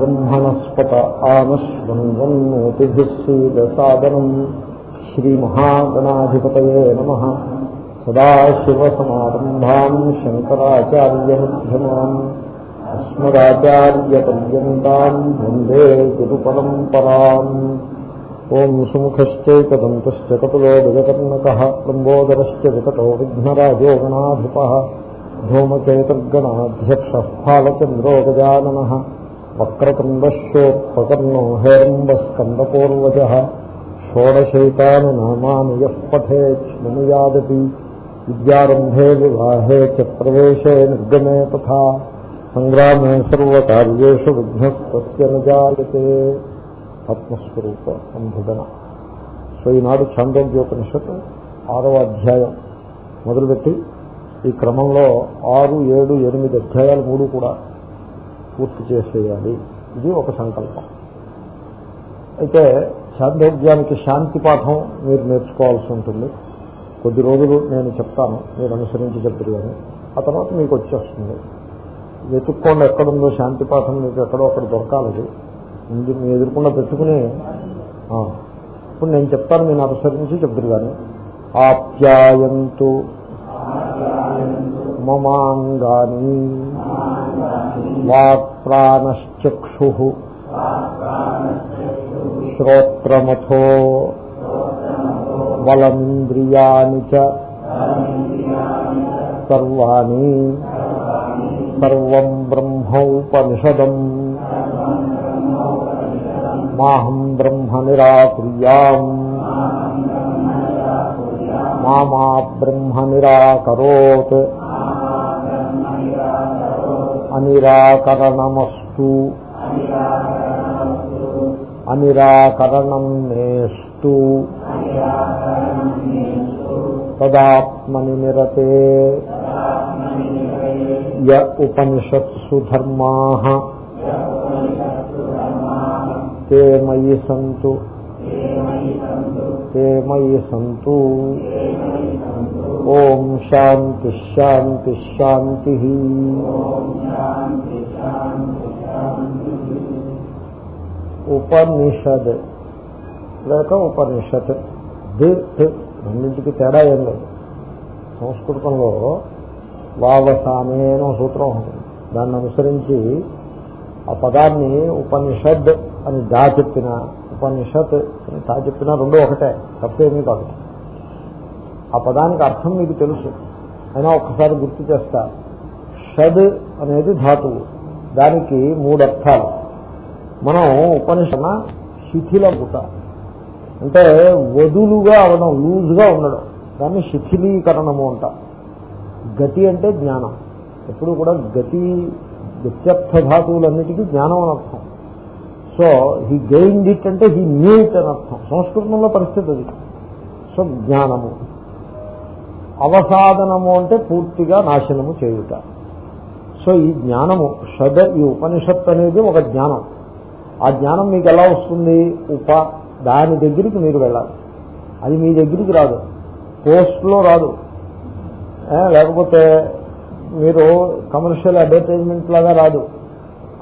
బ్రహ్మణస్పత ఆనశ్వన్వన్నోతిభిస్సీదసాదనం శ్రీమహాగణాధిపతయే నమ సదాశివసమారంభాం శంకరాచార్యమ్యమాన్ అస్మదాచార్యపర్యంతం వందే గురుపరంపరాం ఓం సుముఖశ్చైకదంతశ్చ కపిలో విగకర్ణక లంబోదరశ్చ వికటో విఘ్నరాజో గణాధిప ధూమకేతర్గణాధ్యక్ష ఫాలచంద్రో గజానన వక్రతుండశోత్పకర్ణో హేరంబస్కందపూర్వజ షోడశైతాను నామాని యః పఠేక్ష్మనుయాదతి విద్యారంభే వివాహే చ ప్రవేశే నిర్గమే తథా సంగ్రామే సర్వకార్యేషు విఘ్నస్తస్య నజాయతే ఆత్మస్వరూప సంభుదన సో ఈనాడు ఛాందోగ్యోపనిషత్ ఆరవ అధ్యాయం మొదలుపెట్టి ఈ క్రమంలో ఆరు ఏడు ఎనిమిది అధ్యాయాలు మూడు కూడా పూర్తి చేసేయాలి. ఇది ఒక సంకల్పం. అయితే చాంద్రోగ్యానికి శాంతి పాఠం మీరు నేర్చుకోవాల్సి ఉంటుంది. కొద్ది రోజులు నేను చెప్తాను మీరు అనుసరించి చెప్తారు కానీ. ఆ తర్వాత మీకు వచ్చేస్తుంది. వెతుక్కోండి ఎక్కడుందో శాంతి పాఠం మీకు ఎక్కడో అక్కడ దొరకాలి. మీ ఎదుర్కొండ పెట్టుకుని ఇప్పుడు నేను చెప్తాను నేను అనుసరించి చెప్తారు కానీ. ఆప్యాయంతు. మమాంగాని. వాక్ప్రాణశ్చక్షు శ్రోత్రమథో బలమింద్రియాని సర్వాణి సర్వం బ్రహ్మోపనిషదం మాహం బ్రహ్మ నిరాకుర్యాం మామా బ్రహ్మ నిరాకరోత్ అనిరాకరణమస్తు అనిరాకరణం నేస్తు తదాత్మని నిరతే య ఉపనిషత్సు ధర్మా ते मयि सन्तु ते मयि सन्तु ఓం శాంతి శాంతి శాంతి ఉపనిషద్ లేక ఉపనిషత్ దిత్ రెండింటికి తేడా ఏం లేదు. సంస్కృతంలో వావసామే సూత్రం ఉంటుంది. దాన్ని అనుసరించి ఆ పదాన్ని ఉపనిషద్ అని దా చెప్పిన ఉపనిషత్ అని దా చెప్పినా రెండో ఒకటే తప్పేమీ కాదు. ఆ పదానికి అర్థం మీకు తెలుసు. అయినా ఒక్కసారి గుర్తు చేస్తా. షద్ అనేది ధాతువు. దానికి మూడు అర్థాలు. మనం ఉపనిషణ శిథిలభూత అంటే వదులుగా అవడం లూజ్గా ఉండడం. దాన్ని శిథిలీకరణము అంట. గతి అంటే జ్ఞానం. ఎప్పుడు కూడా గతి గత్యర్థ ధాతువులన్నిటికీ జ్ఞానం అని అర్థం. సో హీ గెయిన్ ఇట్ అంటే హీ న్యూ ఇట్ అని అర్థం. సంస్కృతంలో పరిస్థితి అది. సో జ్ఞానము. అవసాధనము అంటే పూర్తిగా నాశనము చేయుట. సో ఈ జ్ఞానము షద ఈ ఉపనిషత్ అనేది ఒక జ్ఞానం. ఆ జ్ఞానం మీకు ఎలా వస్తుంది? ఉప దాని దగ్గరికి మీరు వెళ్ళాలి. అది మీ దగ్గరికి రాదు. పోస్ట్లో రాదు. లేకపోతే మీరు కమర్షియల్ అడ్వర్టైజ్మెంట్ లాగా రాదు.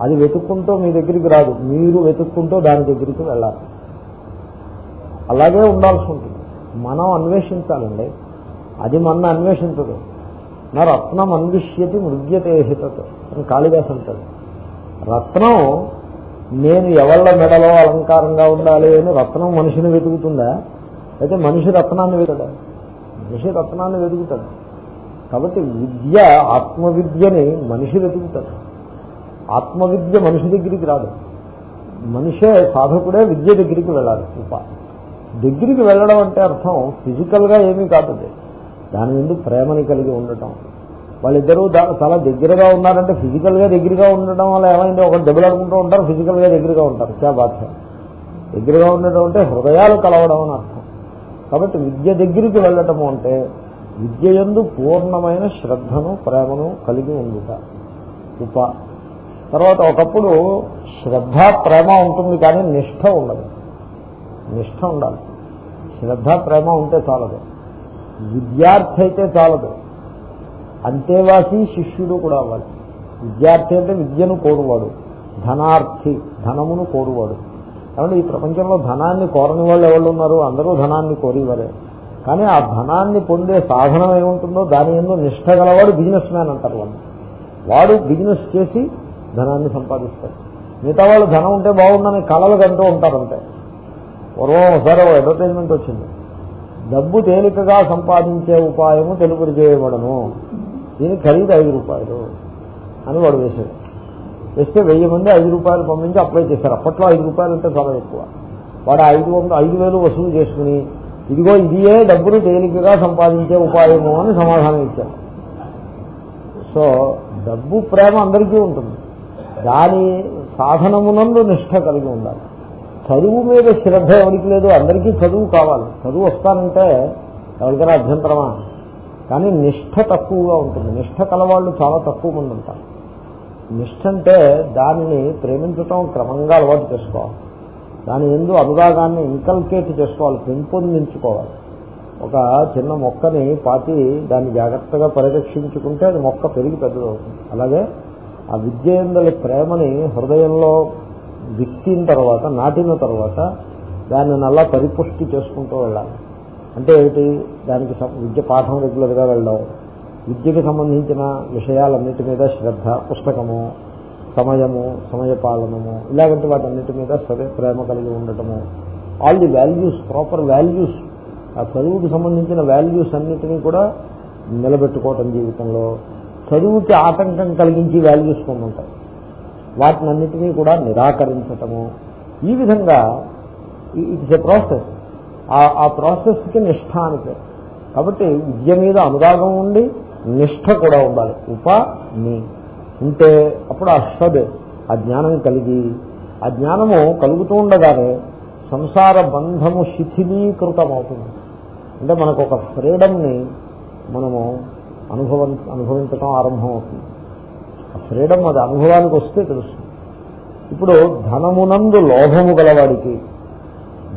అది వెతుక్కుంటూ మీ దగ్గరికి రాదు. మీరు వెతుక్కుంటూ దాని దగ్గరికి వెళ్ళాలి. అలాగే ఉండాల్సి ఉంటుంది. మనం అన్వేషించాలండి. అది మన అన్వేషించదు. నా రత్నం అన్విష్యతి మృగ్యతే హితత్ అని కాళిదాస్ అంటాడు. రత్నం నేను ఎవళ్ళ మెడలో అలంకారంగా ఉండాలి అని రత్నం మనిషిని వెతుకుతుందా? అయితే మనిషి రత్నాన్ని వెతుకుతాడా. మనిషి రత్నాన్ని వెతుకుతాడు. కాబట్టి విద్య ఆత్మవిద్యని మనిషి వెతుకుతాడు. ఆత్మవిద్య మనిషి దగ్గరికి రాదు. మనిషే సాధకుడే విద్య దగ్గరికి వెళ్ళాలి. కృప దగ్గరికి వెళ్ళడం అంటే అర్థం ఫిజికల్గా ఏమీ కాదు దాని ముందు ప్రేమని కలిగి ఉండటం. వాళ్ళిద్దరూ చాలా దగ్గరగా ఉన్నారంటే ఫిజికల్గా దగ్గరగా ఉండటం వల్ల ఏమైంది ఒక దెబ్బలాడుకుంటూ ఉంటారు ఫిజికల్గా దగ్గరగా ఉంటారు. క్యా బాధ దగ్గరగా ఉండటం అంటే హృదయాలు కలవడం అని అర్థం. కాబట్టి విద్య దగ్గరికి వెళ్ళటము అంటే విద్య ఎందు పూర్ణమైన శ్రద్ధను ప్రేమను కలిగి ఉండుట. ఉప. తర్వాత ఒకప్పుడు శ్రద్ధ ప్రేమ ఉంటుంది కానీ నిష్ఠ ఉండదు. నిష్ఠ ఉండాలి. శ్రద్ధ ప్రేమ ఉంటే చాలదు. విద్యార్థి అయితే చాలదు. అంతేవాసి శిష్యుడు కూడా అవ్వాలి. విద్యార్థి అంటే విద్యను కోరువాడు. ధనార్థి ధనమును కోరువాడు. కాబట్టి ఈ ప్రపంచంలో ధనాన్ని కోరని వాళ్ళు ఎవరు ఉన్నారు? అందరూ ధనాన్ని కోరేవారే. కానీ ఆ ధనాన్ని పొందే సాధనం ఏముంటుందో దాని ఎందు నిష్ట గలవాడు బిజినెస్ మ్యాన్ అంటారు వాళ్ళు. వాడు బిజినెస్ చేసి ధనాన్ని సంపాదిస్తాడు. మిగతా వాళ్ళు ధనం ఉంటే బాగుందని కళలు కంటూ ఉంటారంటే పూర్వం ఒకసారి ఒక అడ్వర్టైజ్మెంట్ వచ్చింది. డబ్బు తేలికగా సంపాదించే ఉపాయము తెలుపు చేయబడను. దీనికి ఖరీదు ఐదు రూపాయలు అని వాడు వేశాడు. వేస్తే వెయ్యి మంది ఐదు రూపాయలు పంపించి అప్లై చేశారు. అప్పట్లో ఐదు రూపాయలు అంటే చాలా ఎక్కువ. వాడు ఐదు వందల ఐదు వేలు వసూలు చేసుకుని ఇదిగో ఇదియే డబ్బును తేలికగా సంపాదించే ఉపాయము అని సమాధానం ఇచ్చారు సో డబ్బు ప్రేమ అందరికీ ఉంటుంది. దాని సాధనమునందు నిష్ట కలిగి ఉండాలి. చదువు మీద శ్రద్ధ ఎవరికి లేదు? అందరికీ చదువు కావాలి. చదువు వస్తానంటే ఎవరికైనా అభ్యంతరమా? కానీ నిష్ట తక్కువగా ఉంటుంది. నిష్ట కలవాళ్ళు చాలా తక్కువ మంది ఉంటారు. నిష్ట అంటే దానిని ప్రేమించటం క్రమంగా అలవాటు చేసుకోవాలి. దాని ఎందు అనురాగాన్ని ఇంకల్కేట్ చేసుకోవాలి. పెంపొందించుకోవాలి. ఒక చిన్న మొక్కని పాతి దాన్ని జాగ్రత్తగా పరిరక్షించుకుంటే అది మొక్క పెరిగి పెద్దదవుతుంది. అలాగే ఆ విద్య ప్రేమని హృదయంలో విత్తిన తర్వాత నాటిన తర్వాత దాన్ని నల్లా పరిపుష్టి చేసుకుంటూ వెళ్ళాలి. అంటే ఏమిటి? దానికి విద్య పాఠం రెగ్యులర్గా వెళ్ళడం. విద్యకి సంబంధించిన విషయాలన్నిటి మీద శ్రద్ధ పుస్తకము సమయము సమయపాలనము ఇలాగంటి వాటన్నిటి మీద సరే ప్రేమ కలిగి ఉండటము. All the values proper values ఆ చదువుకి సంబంధించిన వాల్యూస్ అన్నిటినీ కూడా నిలబెట్టుకోవటం జీవితంలో. చదువుకి ఆటంకం కలిగించి వాల్యూస్ కొన్ని ఉంటాయి వాటిని అన్నిటినీ కూడా నిరాకరించటము. ఈ విధంగా ఇట్స్ ఎ ప్రాసెస్ ఆ ప్రాసెస్కి నిష్ఠ అని పేరు. కాబట్టి విద్య మీద అనురాగం ఉండి నిష్ఠ కూడా ఉండాలి. ఉప నీ ఉంటే అప్పుడు ఆ షడ్ ఆ జ్ఞానం కలిగి ఆ జ్ఞానము కలుగుతూ ఉండగానే సంసార బంధము శిథిలీకృతం అవుతుంది అంటే మనకు ఒక ఫ్రీడమ్ని మనము అనుభవం అనుభవించడం ఆరంభం అవుతుంది ఫ్రీడమ్ అది అనుభవానికి వస్తే తెలుస్తుంది. ఇప్పుడు ధనమునందు లోభము గలవాడికి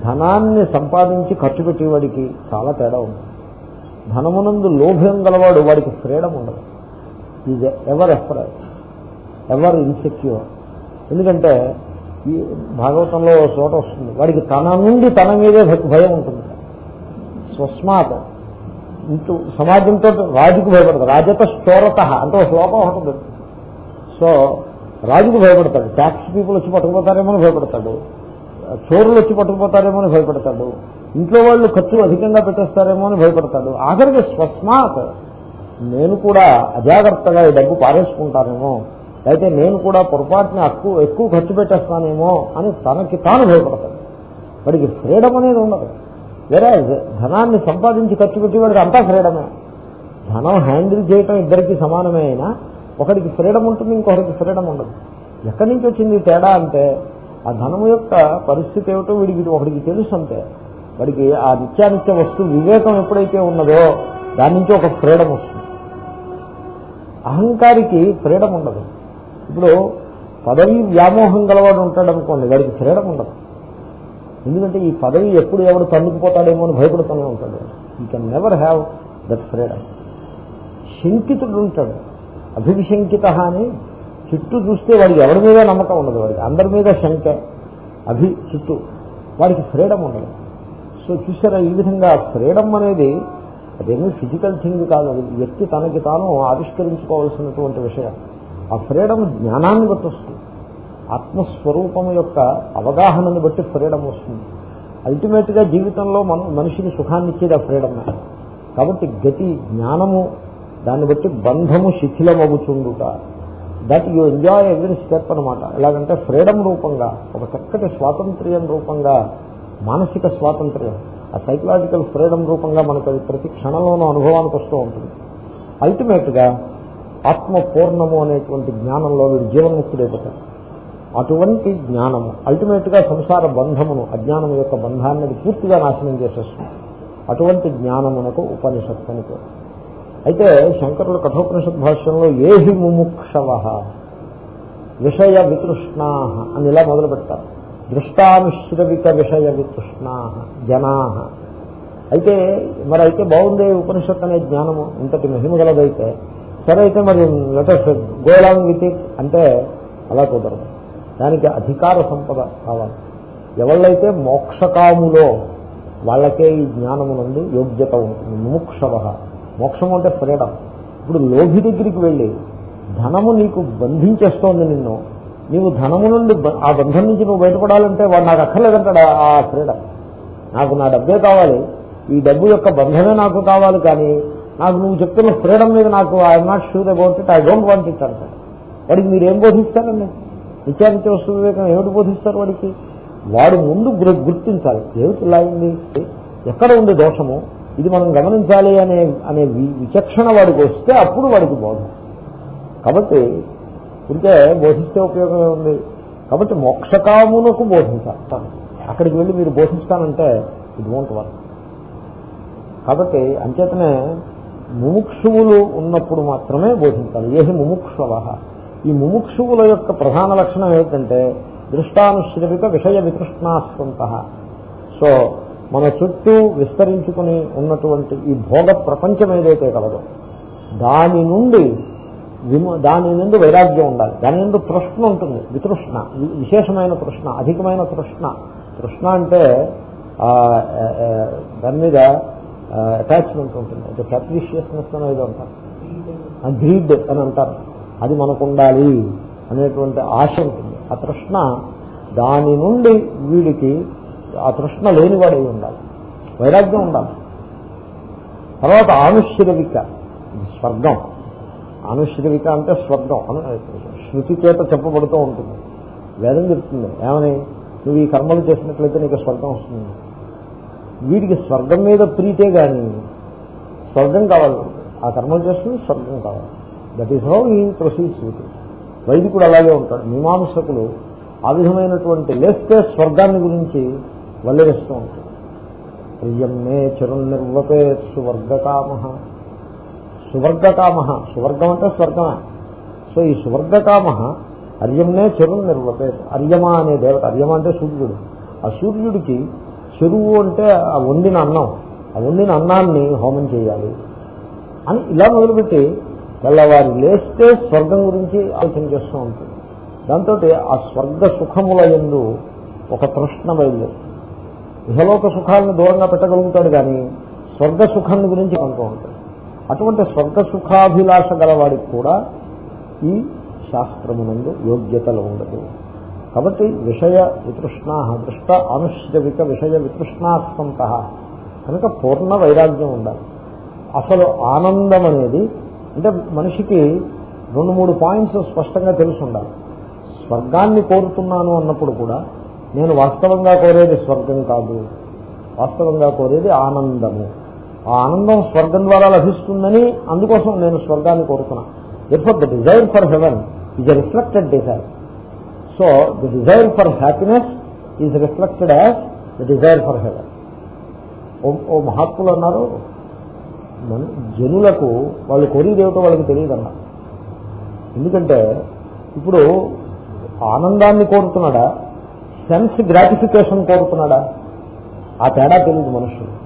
ధనాన్ని సంపాదించి ఖర్చు పెట్టేవాడికి చాలా తేడా ఉంది ధనమునందు లోభం గలవాడు వాడికి ఫ్రీడమ్ ఉండదు. Is ever afraid ever insecure ఎందుకంటే ఈ భాగవతంలో చోట వస్తుంది వాడికి తన నుండి తన మీదే భయం ఉంటుంది. స్వస్మాత్ ఇంటూ సమాజంతో రాజుకు భయపడదు. రాజత స్థోరత అంటే ఒక శ్లోకం ఒకటి సో రాజుకు భయపడతాడు. ట్యాక్స్ పీపుల్ వచ్చి పట్టుకుపోతారేమో భయపడతాడు. చోరులు వచ్చి పట్టుకుపోతారేమో అని భయపడతాడు. ఇంట్లో వాళ్ళు ఖర్చు అధికంగా పెట్టేస్తారేమో అని భయపడతాడు. ఆఖరికి స్వస్మాత్ నేను కూడా అజాగ్రత్తగా ఈ డబ్బు పారేసుకుంటానేమో అయితే నేను కూడా పొరపాటుని ఎక్కువ ఎక్కువ ఖర్చు పెట్టేస్తానేమో అని తనకి తాను భయపడతాడు. వాడికి ఫ్రీడమ్ అనేది ఉండదు. వేరే ధనాన్ని సంపాదించి ఖర్చు పెట్టేవాడికి అంతా ఫ్రీడమే. ధనం హ్యాండిల్ చేయటం ఇద్దరికి సమానమే అయినా ఒకడికి ఫ్రీడమ్ ఉంటుంది ఇంకొకరికి ఫ్రీడమ్ ఉండదు. ఎక్కడి నుంచి వచ్చింది తేడా అంటే ఆ ధనము యొక్క పరిస్థితి ఏమిటో వీడికి ఒకడికి తెలుసు అంతే. వాడికి ఆ నిత్యానిత్య వస్తువు వివేకం ఎప్పుడైతే ఉన్నదో దాని నుంచి ఒక ఫ్రీడమ్ వస్తుంది. అహంకారికి ఫ్రీడమ్ ఉండదు. ఇప్పుడు పదవి వ్యామోహం గలవాడు ఉంటాడు అనుకోండి వాడికి ఫ్రీడమ్ ఉండదు. ఎందుకంటే ఈ పదవి ఎప్పుడు ఎవడు తన్నుకుపోతాడేమో అని భయపడుతూనే ఉంటాడు. You can never have that freedom శంకితుడు ఉంటాడు. అభివిశంకిత అని చుట్టూ చూస్తే వాడికి ఎవరి మీద నమ్మకం ఉండదు వాడికి. అందరి మీద శంక. అభి చుట్టూ. వాడికి ఫ్రీడమ్ ఉండదు. సో చూసారా ఈ విధంగా ఫ్రీడమ్ అనేది అదేమీ ఫిజికల్ థింగ్ కాదు. అది వ్యక్తి తనకి తాను ఆవిష్కరించుకోవాల్సినటువంటి విషయం. ఆ ఫ్రీడమ్ జ్ఞానాన్ని బట్టి వస్తుంది. ఆత్మస్వరూపం యొక్క అవగాహనని బట్టి ఫ్రీడమ్ వస్తుంది. అల్టిమేట్గా జీవితంలో మనం మనిషికి సుఖాన్ని ఇచ్చేది ఆ ఫ్రీడమ్. కాబట్టి గతి జ్ఞానము దాన్ని బట్టి బంధము శిథిలమవుచుండుట. That you enjoy every step అనమాట ఎలాగంటే ఫ్రీడమ్ రూపంగా ఒక చక్కటి స్వాతంత్ర్యం రూపంగా మానసిక స్వాతంత్ర్యం ఆ సైకలాజికల్ ఫ్రీడమ్ రూపంగా మనకు అది ప్రతి క్షణంలోనూ అనుభవానికి వస్తూ ఉంటుంది. అల్టిమేట్గా ఆత్మ పూర్ణము అనేటువంటి జ్ఞానంలో వీడు జీవన్ముక్తుడైపోతాడు. అటువంటి జ్ఞానము అల్టిమేట్గా సంసార బంధమును అజ్ఞానం యొక్క బంధాన్ని పూర్తిగా నాశనం చేసేస్తుంది. అటువంటి జ్ఞానమునకు ఉపనిషత్తు అని పేరు. అయితే శంకరుల కఠోపనిషత్ భాష్యంలో ఏహి ముముక్షవ విషయ వితృష్ణా అని ఇలా మొదలు పెడతారు. దృష్టామిశ్రవిక విషయ వితృష్ణా జనా. అయితే మరి అయితే బాగుంది ఉపనిషత్ అనే జ్ఞానము ఇంతటి మహిమ గలదైతే. సరే అయితే మరి లెటర్స్ గోలాంగ్ విత్ ఇట్ అంటే అలా కుదరదు. దానికి అధికార సంపద కావాలి. ఎవళ్ళైతే మోక్షకాములో వాళ్ళకే ఈ జ్ఞానమునందు యోగ్యత ఉంటుంది. ముముక్షవ. మోక్షం అంటే ఫ్రీడమ్ ఇప్పుడు లోభి దగ్గరికి వెళ్ళి ధనము నీకు బంధించేస్తోంది నిన్ను. నీవు ధనము నుండి ఆ బంధం నుంచి నువ్వు బయటపడాలంటే వాడు నాకు అక్కర్లేదంటాడు? ఆ ఫ్రీడమ్ నాకు నా డబ్బే కావాలి. ఈ డబ్బు యొక్క బంధమే నాకు కావాలి కానీ నాకు నువ్వు చెప్తున్న ఫ్రీడమ్ మీద నాకు I'm not sure about it I don't want it అంటాడు. వాడికి మీరు ఏం బోధిస్తారండి? నిత్యానిత్య వస్తు వివేకం ఏమిటి బోధిస్తారు వాడికి? వాడు ముందు గుర్తించాలి. ఏమిటి ఇలా అయింది ఎక్కడ ఉంది దోషము? ఇది మనం గమనించాలి అనే అనే వి- విచక్షణ వాడికి వస్తే అప్పుడు వాడికి బోధం. కాబట్టి ఉంటే బోధిస్తే ఉపయోగమే ఉంది. కాబట్టి మోక్షకామునకు బోధించాలి. అక్కడికి వెళ్ళి మీరు బోధిస్తానంటే ఇది వోంట్ వర్క్ కాబట్టి అంచేతనే ముముక్షువులు ఉన్నప్పుడు మాత్రమే బోధించాలి. ఏహి ముముక్షవ? ఈ ముముక్షువుల యొక్క ప్రధాన లక్షణం ఏంటంటే దృష్టానుశ్రవిక విషయ వితృష్ణాస్వంత. సో మన చుట్టూ విస్తరించుకుని ఉన్నటువంటి ఈ భోగ ప్రపంచం ఏదైతే కలదో దాని నుండి దాని నుండి వైరాగ్యం ఉండాలి. దాని నుండి తృష్ణ ఉంటుంది. వితృష్ణ. విశేషమైన తృష్ణ అధికమైన తృష్ణ. తృష్ణ అంటే దాని మీద అటాచ్మెంట్ ఉంటుంది. అంటే క్యాప్రిషియస్నెస్ అనేది అంటారు. గ్రీడ్ అని అంటారు. అది మనకు ఉండాలి అనేటువంటి ఆశ ఉంటుంది. ఆ తృష్ణ దాని నుండి వీడికి ఆ తృష్ణ లేనివాడై ఉండాలి. వైరాగ్యం ఉండాలి. తర్వాత ఆనుశ్రవిక స్వర్గం. ఆనుశ్రవిక అంటే స్వర్గం. శృతి చేత చెప్పబడుతూ ఉంటుంది. వేదం చెప్తుంది. ఏమని? నువ్వు ఈ కర్మలు చేసినట్లయితే నీకు స్వర్గం వస్తుంది. వీడికి స్వర్గం మీద ప్రీతే కానీ స్వర్గం కావాలి. ఆ కర్మలు చేస్తుంది స్వర్గం కావాలి. That is how he proceeds with వైదికుడు అలాగే ఉంటాడు. మీమాంసకులు ఆ విధమైనటువంటి లేస్తే స్వర్గాన్ని గురించి వల్లరిస్తూ ఉంటుంది ప్రియం మే చిరునిర్వపే సువర్గకామ. సువర్గకామ సువర్గం అంటే స్వర్గమే. సో ఈ సువర్గకామ అర్యంనే చెరువు నిర్వపే అర్యమ అనే దేవత అర్యమ అంటే సూర్యుడు. ఆ సూర్యుడికి చెరువు అంటే ఆ వండిన అన్నం. ఆ వండిన అన్నాన్ని హోమం చేయాలి. అని ఇలా మొదలుపెట్టి తెల్లవారు లేస్తే స్వర్గం గురించి ఆలోచన చేస్తూ ఉంటుంది. దాంతో ఆ స్వర్గ సుఖముల ఎందు ఒక తృష్ణ బయలుదేరుతుంది. ఇహలోక సుఖాలను దూరంగా పెట్టగలుగుతాడు కానీ స్వర్గ సుఖాన్ని గురించి అనుకో ఉంటాడు అటువంటి స్వర్గ సుఖాభిలాష గలవాడికి కూడా ఈ శాస్త్రమునందు యోగ్యతలు ఉండదు. కాబట్టి విషయ వితృష్ణా దృష్ట అనుష్యవిక విషయ వితృష్ణాస్తంత కనుక పూర్ణ వైరాగ్యం ఉండాలి. అసలు ఆనందం అనేది అంటే మనిషికి రెండు మూడు పాయింట్స్ స్పష్టంగా తెలిసి ఉండాలి స్వర్గాన్ని కోరుతున్నాను అన్నప్పుడు కూడా నేను వాస్తవంగా కోరేది స్వర్గం కాదు. వాస్తవంగా కోరేది ఆనందము. ఆ ఆనందం స్వర్గం ద్వారా లభిస్తుందని అందుకోసం నేను స్వర్గాన్ని కోరుతున్నా ఎఫర్ the desire for heaven is a reflected desire so the desire for happiness is reflected as the desire for heaven ఓ మహాత్ములు అన్నారు జనులకు వాళ్ళు కోరేది ఏమిటో వాళ్ళకి తెలియదు అన్నారు ఎందుకంటే ఇప్పుడు ఆనందాన్ని కోరుతున్నాడా? సెన్స్ గ్రాటిఫికేషన్ కోరుతున్నాడా ఆ తేడా తెలియదు మనుషులు.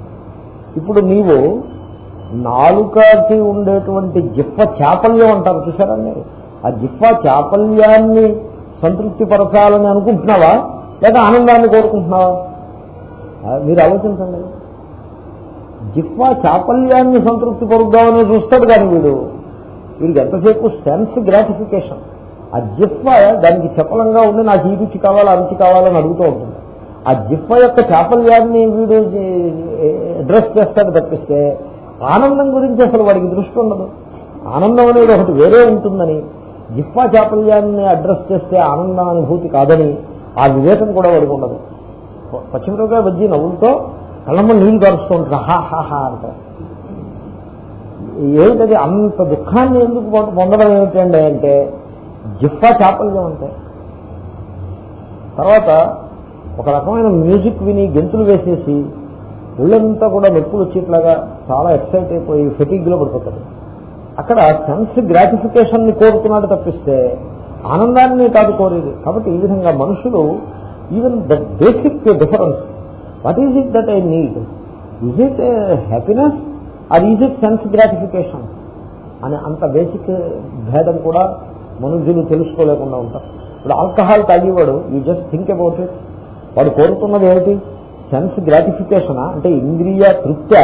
ఇప్పుడు నీవు నాలుకకి ఉండేటువంటి జిప్ప చాపల్యం అంటారు చూసారండి ఆ జిప్ప చాపల్యాన్ని సంతృప్తిపరచాలని అనుకుంటున్నావా? లేక ఆనందాన్ని కోరుకుంటున్నావా? మీరు ఆలోచించండి. జిప్ప చాపల్యాన్ని సంతృప్తి పరుద్దామని చూస్తాడు కానీ వీడు. వీడికి ఎంతసేపు సెన్స్ గ్రాటిఫికేషన్? ఆ జిప్ప దానికి చపలంగా ఉండి నాకు ఈ రుచి కావాలా ఆ రుచి కావాలని అడుగుతూ ఉంటుంది. ఆ జిప్ప యొక్క చాపల్యాన్ని వీడు అడ్రస్ చేస్తాడు తప్పిస్తే ఆనందం గురించి అసలు వాడికి దృష్టి ఉండదు. ఆనందం అనేది ఒకటి వేరే ఉంటుందని. జిప్ప చాపల్యాన్ని అడ్రస్ చేస్తే ఆనందం అనుభూతి కాదని ఆ వివేకం కూడా వాడికి ఉండదు. పశ్చిమరోగా బజ్జీ నవ్వులతో కళ్ళమ్మ నీళ్ళు కరుస్తూ ఉంటారు హా హా హా అంటారు. ఏమిటది? అంత దుఃఖాన్ని ఎందుకు పొందడం ఏమిటండి అంటే జిఫా చాపల్యం అంటే తర్వాత ఒక రకమైన మ్యూజిక్ విని గెంతులు వేసేసి ఒళ్ళంతా కూడా నొప్పులు వచ్చేట్లాగా చాలా ఎక్సైట్ అయిపోయి ఫెటిగ్లో పడిపోతాడు. అక్కడ సెన్స్ గ్రాటిఫికేషన్ని కోరుతున్నాడు తప్పిస్తే ఆనందాన్ని కాదు కోరేది. కాబట్టి ఈ విధంగా మనుషులు even the basic difference what is it that I need is it happiness or is it sense gratification అనే అంత బేసిక్ భేదం కూడా మనుషులు తెలుసుకోలేకుండా ఉంటారు. ఇప్పుడు alcohol తాగేవాడు you just think about it వాడు కోరుతున్నది ఏమిటి? సెన్స్ గ్రాటిఫికేషనా అంటే ఇంద్రియ తృప్తి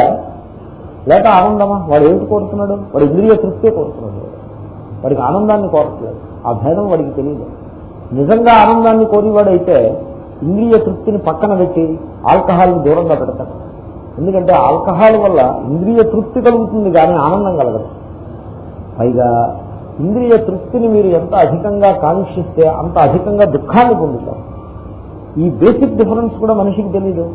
లేక ఆనందమా? వాడు ఏమిటి కోరుతున్నాడు? వాడు ఇంద్రియ తృప్తే కోరుతున్నాడు. వాడికి ఆనందాన్ని కోరట్లేదు. ఆ భేదం వాడికి తెలియదు. నిజంగా ఆనందాన్ని కోరేవాడైతే ఇంద్రియ తృప్తిని పక్కన పెట్టి ఆల్కహాల్ని దూరంగా పెడతాడు. ఎందుకంటే ఆల్కహాల్ వల్ల ఇంద్రియ తృప్తి కలుగుతుంది కానీ ఆనందం కలగదు. పైగా ఇంద్రియ తృప్తిని మీరు ఎంత అధికంగా కాంక్షిస్తే అంత అధికంగా దుఃఖాన్ని పొందుతారు. ఈ బేసిక్ డిఫరెన్స్ కూడా మనిషికి తెలీదు.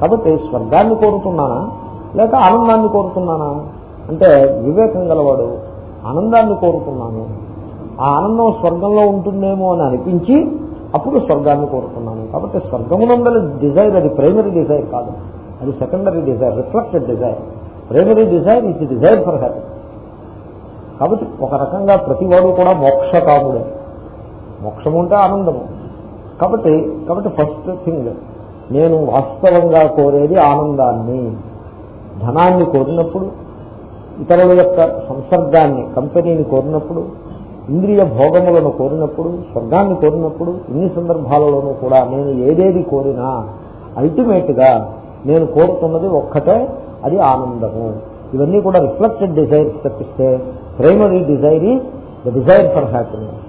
కాబట్టి స్వర్గాన్ని కోరుతున్నానా? లేక ఆనందాన్ని కోరుతున్నానా? అంటే వివేకం గలవాడు ఆనందాన్ని కోరుతున్నాను. ఆ ఆనందం స్వర్గంలో ఉంటుందేమో అని అనిపించి అప్పుడు స్వర్గాన్ని కోరుతున్నాను. కాబట్టి స్వర్గమునందరి డిజైర్ అది ప్రైమరీ డిజైర్ కాదు. అది secondary desire reflected desire. Primary desire it desire for happy కాబట్టి ఒక రకంగా ప్రతివాడు కూడా మోక్షకాముడే. మోక్షము అంటే ఆనందము. కాబట్టి కాబట్టి ఫస్ట్ థింగ్ నేను వాస్తవంగా కోరేది ఆనందాన్ని. ధనాన్ని కోరినప్పుడు ఇతరుల యొక్క సంసర్గాన్ని కంపెనీని కోరినప్పుడు ఇంద్రియ భోగములను కోరినప్పుడు స్వర్గాన్ని కోరినప్పుడు ఇన్ని సందర్భాలలోనూ కూడా నేను ఏదేది కోరినా అల్టిమేట్గా నేను కోరుతున్నది ఒక్కటే అది ఆనందము. ఇవన్నీ కూడా రిఫ్లెక్టెడ్ డిజైర్స్ తప్పిస్తే primary desire is the desire for happiness.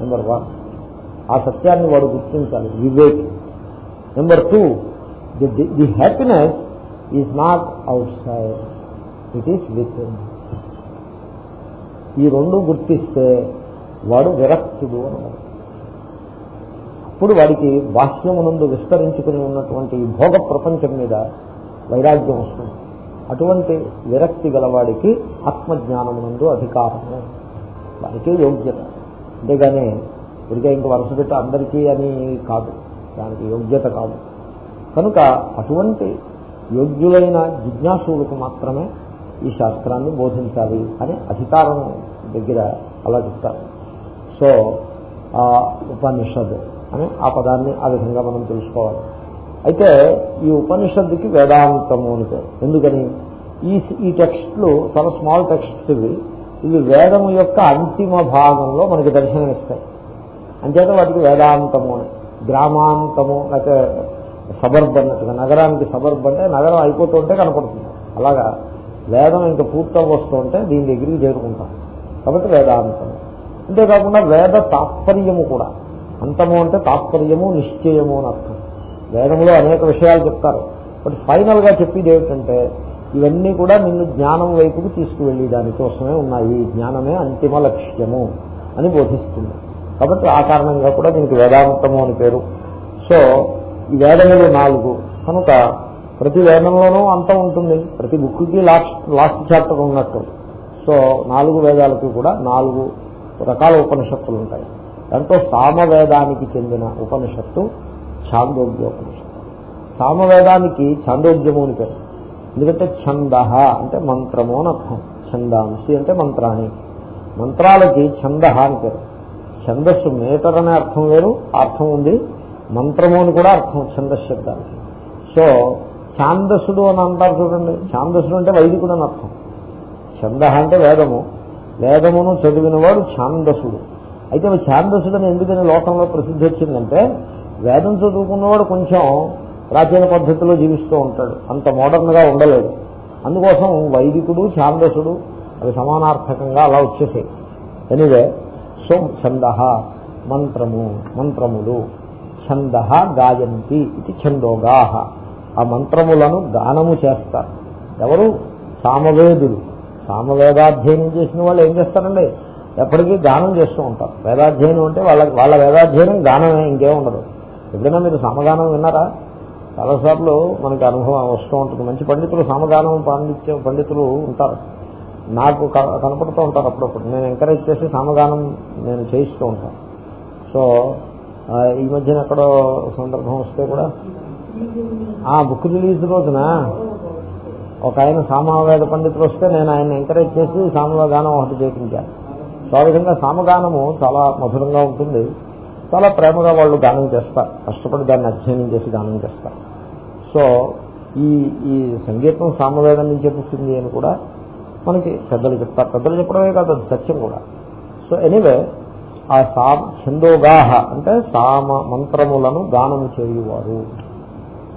Number one ఆ సత్యాన్ని వాడు గుర్తించాలి. Vivek number two the the happiness is not outside it is with ఈ రెండు గుర్తిస్తే వాడు విరక్తుడు అన్నాడు. అప్పుడు వాడికి బాహ్యమునందు విస్తరించుకుని ఉన్నటువంటి ఈ భోగ ప్రపంచం మీద వైరాగ్యం వస్తుంది. అటువంటి విరక్తి గలవాడికి ఆత్మజ్ఞానమునందు అధికారము. వాడికి యోగ్యత. అంతేగాని ఇదిగా ఇంక వరుస పెట్టి అందరికీ అని కాదు. దానికి యోగ్యత కాదు. కనుక అటువంటి యోగ్యులైన జిజ్ఞాసులకు మాత్రమే ఈ శాస్త్రాన్ని బోధించాలి అని అధికారం దగ్గర అలా చెప్తారు. సో ఆ ఉపనిషద్ అని ఆ పదాన్ని ఆ విధంగా మనం తెలుసుకోవాలి. అయితే ఈ ఉపనిషత్తుకి వేదాంతము అని పేరు. ఎందుకని? ఈ ఈ టెక్స్ట్లు చాలా స్మాల్ టెక్స్ట్స్ ఇవి. ఇవి వేదము యొక్క అంతిమ భాగంలో మనకి దర్శనమిస్తాయి. అంచేత వాటికి వేదాంతము అని. గ్రామాంతము లేకపోతే సబర్బ్ అన్నట్టుగా నగరానికి సబర్బ్ అంటే నగరం అయిపోతుంటే కనపడుతుంది. అలాగా వేదం ఇంకా పూర్తం వస్తుంటే దీని దగ్గరికి చేరుకుంటాం. కాబట్టి వేదాంతము. అంతేకాకుండా వేద తాత్పర్యము కూడా. అంతము అంటే తాత్పర్యము నిశ్చయము అని అర్థం. వేదంలో అనేక విషయాలు చెప్తారు. బట్ ఫైనల్గా చెప్పేది ఏమిటంటే ఇవన్నీ కూడా నిన్ను జ్ఞానం వైపుకు తీసుకువెళ్ళి దానికోసమే ఉన్నాయి. జ్ఞానమే అంతిమ లక్ష్యము అని బోధిస్తుంది. కాబట్టి ఆ కారణంగా కూడా దీనికి వేదాంతము అని పేరు. సో ఈ వేదములు నాలుగు. కనుక ప్రతి వేదంలోనూ అంతం ఉంటుంది. ప్రతి బుక్కి లాస్ట్ లాస్ట్ చాప్టర్ ఉన్నట్టు. సో నాలుగు వేదాలకి కూడా నాలుగు రకాల ఉపనిషత్తులు ఉంటాయి. దాంట్లో సామవేదానికి చెందిన ఉపనిషత్తు ఛాందోగ్యోపనిషత్తు. సామవేదానికి ఛాందోగ్యము అని పేరు. ఎందుకంటే ఛంద అంటే మంత్రము అని అర్థం. ఛందాంశి అంటే మంత్రాన్ని. మంత్రాలకి ఛంద అని పేరు. ఛందస్సు మేటర్ అనే అర్థం వేరు అర్థం ఉంది. మంత్రము అని కూడా అర్థం ఛందస్ శబ్దానికి. సో ఛాందసుడు అని అంటారు చూడండి. ఛాందసుడు అంటే వైదికుడు అని అర్థం. ఛంద అంటే వేదము. వేదమును చదివినవాడు ఛాందసుడు అయితే ఛాందసుడని ఎందుకని లోకంలో ప్రసిద్ధి వచ్చిందంటే వేదం చదువుకున్నవాడు కొంచెం ప్రాచీన పద్ధతిలో జీవిస్తూ ఉంటాడు. అంత మోడర్న్గా ఉండలేదు. అందుకోసం వైదికుడు ఛాందసుడు అవి సమానార్థకంగా అలా వచ్చేసాయి. ఎనివే సో ఛంద మంత్రము మంత్రములు. ఛంద గాయంతి ఇది ఛందోగాహ ఆ మంత్రములను గానము చేస్తారు. ఎవరు? సామవేదులు. సామవేదాధ్యయనం చేసిన వాళ్ళు ఏం చేస్తారండి? ఎప్పటికీ గానం చేస్తూ ఉంటారు. వేదాధ్యయనం అంటే వాళ్ళ వాళ్ళ వేదాధ్యయనం గానమే ఇంకేం ఉండదు. ఎప్పుడైనా మీరు సమగానం విన్నారా? చాలాసార్లు మనకి అనుభవం వస్తూ ఉంటుంది. మంచి పండితులు సమగానం పాండిత్య పండితులు ఉంటారు. నాకు కనపడుతూ ఉంటారు అప్పుడప్పుడు. నేను ఎంకరేజ్ చేసి సమగానం నేను చేయిస్తూ ఉంటాను. సో ఈ మధ్యన ఎక్కడో సందర్భం వస్తే కూడా ఆ బుక్ రిలీజ్ రోజున? ఒక ఆయన సామవేద పండితులు వస్తే నేను ఆయన ఎంకరేజ్ చేసి సామగానం ఒకటి చేయించాను సో ఆ విధంగా సామగానము చాలా మధురంగా ఉంటుంది. చాలా ప్రేమగా వాళ్ళు గానం చేస్తారు. కష్టపడి దాన్ని అధ్యయనం చేసి గానం చేస్తారు. సో ఈ ఈ సంగీతం సామవేదం నుంచే పుట్టింది అని కూడా మనకి పెద్దలు చెప్తారు. పెద్దలు చెప్పడమే కాదు అది సత్యం కూడా. సో ఎనీవే ఆ సా ఛందోగాహ అంటే సామ మంత్రములను గానము చేయువారు.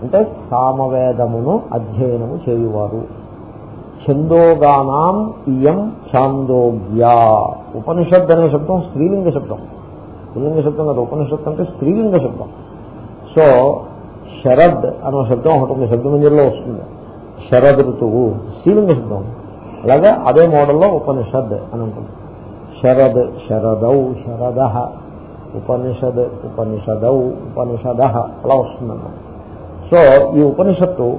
అంటే సామవేదమును అధ్యయనము చేయువారు. ఛందోగానాం ఇయం ఛాందోగ్యా. ఉపనిషద్ అనే శబ్దం స్త్రీలింగ శబ్దం. పుల్లింగ శబ్దం కదా ఉపనిషత్తు అంటే స్త్రీలింగ శబ్దం. సో శరద్ అనే శబ్దం ఒకటి ఉంది శబ్దమంజరిలో వస్తుంది. శరద్ ఋతువు స్త్రీలింగ శబ్దం. అలాగే అదే మోడల్లో ఉపనిషద్ అని ఉంటుంది. శరద్ శరదౌ శరద ఉపనిషద్ ఉపనిషదౌ ఉపనిషద అలా వస్తుందన్నమాట. సో ఈ ఉపనిషత్తు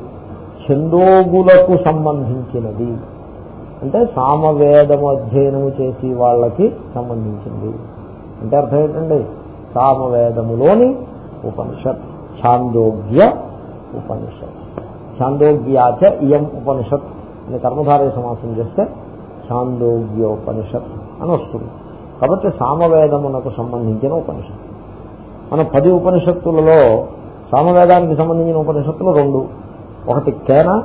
ఛందోగులకు సంబంధించినది. అంటే సామవేదము అధ్యయనము చేసి వాళ్ళకి సంబంధించింది. అంటే అర్థం ఏంటండి? సామవేదములోని ఉపనిషత్ ఛాందోగ్య ఉపనిషత్. ఛాందోగ్యాచ ఇయం ఉపనిషత్ అని కర్మధారయ సమాసం చేస్తే ఛాందోగ్యోపనిషత్ అని వస్తుంది. కాబట్టి సామవేదమునకు సంబంధించిన ఉపనిషత్. మన పది ఉపనిషత్తులలో సామవేదానికి సంబంధించిన ఉపనిషత్తులు రెండు. ఒకటి కేన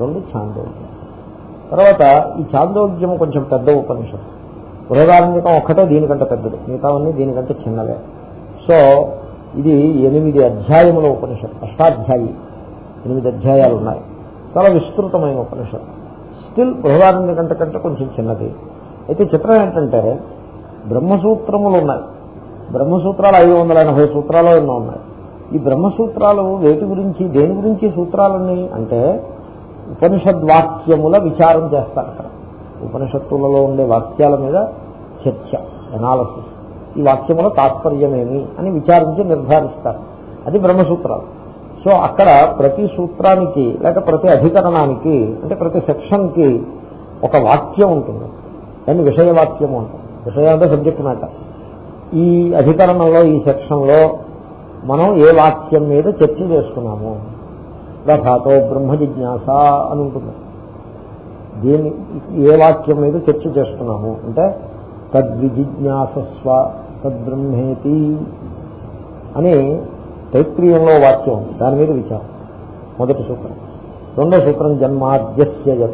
రెండు ఛాందోగ్యం. తర్వాత ఈ చాందోగ్యం కొంచెం పెద్ద ఉపనిషత్తు. బృహదారంజకం ఒక్కటే దీనికంటే పెద్దది. మిగతావన్నీ దీనికంటే చిన్నవే. సో ఇది ఎనిమిది అధ్యాయముల ఉపనిషత్తు. అష్టాధ్యాయి. ఎనిమిది అధ్యాయాలు ఉన్నాయి. చాలా విస్తృతమైన ఉపనిషత్తు. స్టిల్ బృహదారణ్య కంటే కంటే కొంచెం చిన్నది. అయితే చిత్రం ఏంటంటే బ్రహ్మసూత్రములు ఉన్నాయి. బ్రహ్మసూత్రాలు ఐదు వందల ఎనభై సూత్రాలు ఎన్నో ఉన్నాయి. ఈ బ్రహ్మసూత్రాలు వేటి గురించి దేని గురించి సూత్రాలన్నీ అంటే ఉపనిషద్వాక్యముల విచారం చేస్తారు అక్కడ. ఉపనిషత్తులలో ఉండే వాక్యాల మీద చర్చ ఎనాలసిస్ ఈ వాక్యముల తాత్పర్యమేమి అని విచారించి నిర్ధారిస్తారు. అది బ్రహ్మసూత్రాలు. సో అక్కడ ప్రతి సూత్రానికి లేక ప్రతి అధికరణానికి అంటే ప్రతి సెక్షన్కి ఒక వాక్యం ఉంటుంది. దాన్ని విషయవాక్యము ఉంటుంది విషయం అంటే సబ్జెక్ట్ మ్యాటర్ ఈ అధికరణంలో ఈ సెక్షన్లో మనం ఏ వాక్యం మీద చర్చ చేసుకున్నాము రథాతో బ్రహ్మ జిజ్ఞాస అని ఉంటుంది. దీన్ని ఏ వాక్యం మీద చర్చ చేస్తున్నాము? అంటే తద్విజిజ్ఞాసస్వ తద్బ్రహ్మేతి అని తైత్రీయంలో వాక్యం ఉంది. దాని మీద విచారం. మొదటి సూత్రం. రెండో సూత్రం జన్మాద్యస్య యత.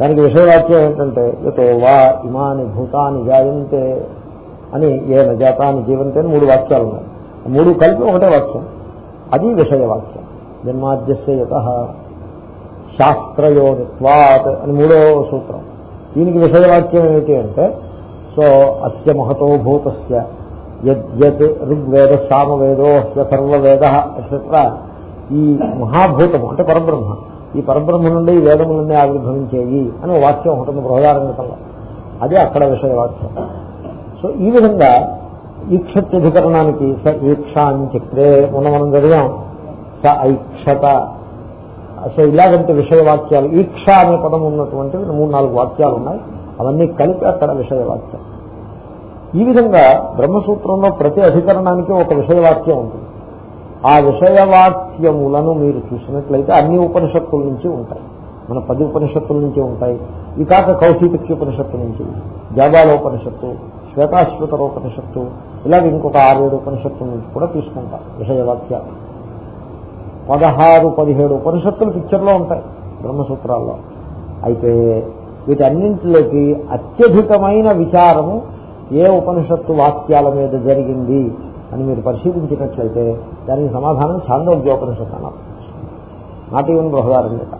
దానికి విషయవాక్యం ఏంటంటే యతో వా ఇమాని భూతాని జాయంతే అని ఏ నజాతాన్ని జీవంతే అని మూడు వాక్యాలు ఉన్నాయి. మూడు కలిపి ఒకటే వాక్యం. అది విషయవాక్యం జన్మాద్యస్య యత. శాస్త్రయోనిత్వాత్ అని మూడో సూత్రం. దీనికి విషయవాక్యం ఏమిటి అంటే సో అస్య మహతో యత్ ఋగ్వేద సామవేదో సర్వవేద ఎట్సెట్రా ఈ మహాభూతము అంటే పరబ్రహ్మ ఈ పరబ్రహ్మ నుండి ఈ వేదములన్నీ ఆవిర్భవించేవి అని వాక్యం ఉంటుంది బృహదారంగతంలో అదే అక్కడ విషయవాక్యం. సో ఈ విధంగా ఈక్షత్యధికరణానికి స ఈక్షాన్ చక్రే మొన్న మనం చదివాం స ఐక్షత. సో ఇలాగంటే విషయవాక్యాలు ఈక్ష అనే పదం ఉన్నటువంటి మూడు నాలుగు వాక్యాలు ఉన్నాయి. అవన్నీ కలిపి అక్కడ విషయవాక్యం ఈ విధంగా బ్రహ్మసూత్రంలో ప్రతి అధికరణానికి ఒక విషయవాక్యం ఉంటుంది ఆ విషయవాక్యములను మీరు చూసినట్లయితే అన్ని ఉపనిషత్తుల నుంచి ఉంటాయి. మన పది ఉపనిషత్తుల నుంచి ఉంటాయి. ఈ కాక కౌశికృష్య ఉపనిషత్తు నుంచి జాబాలోపనిషత్తు శ్వేతాశ్వతరోపనిషత్తు ఇలాగ ఇంకొక ఆరేడు ఉపనిషత్తుల నుంచి కూడా తీసుకుంటాం విషయవాక్యాలు. పదహారు పదిహేడు ఉపనిషత్తులు పిక్చర్లో ఉంటాయి బ్రహ్మసూత్రాల్లో. అయితే వీటన్నింటిలోకి అత్యధికమైన విచారము ఏ ఉపనిషత్తు వాక్యాల మీద జరిగింది అని మీరు పరిశీలించినట్లయితే దానికి సమాధానం ఛాందోగ్యోపనిషత్తు అన్నారు. నాట్ ఈవెన్ బృహదారణ్యత.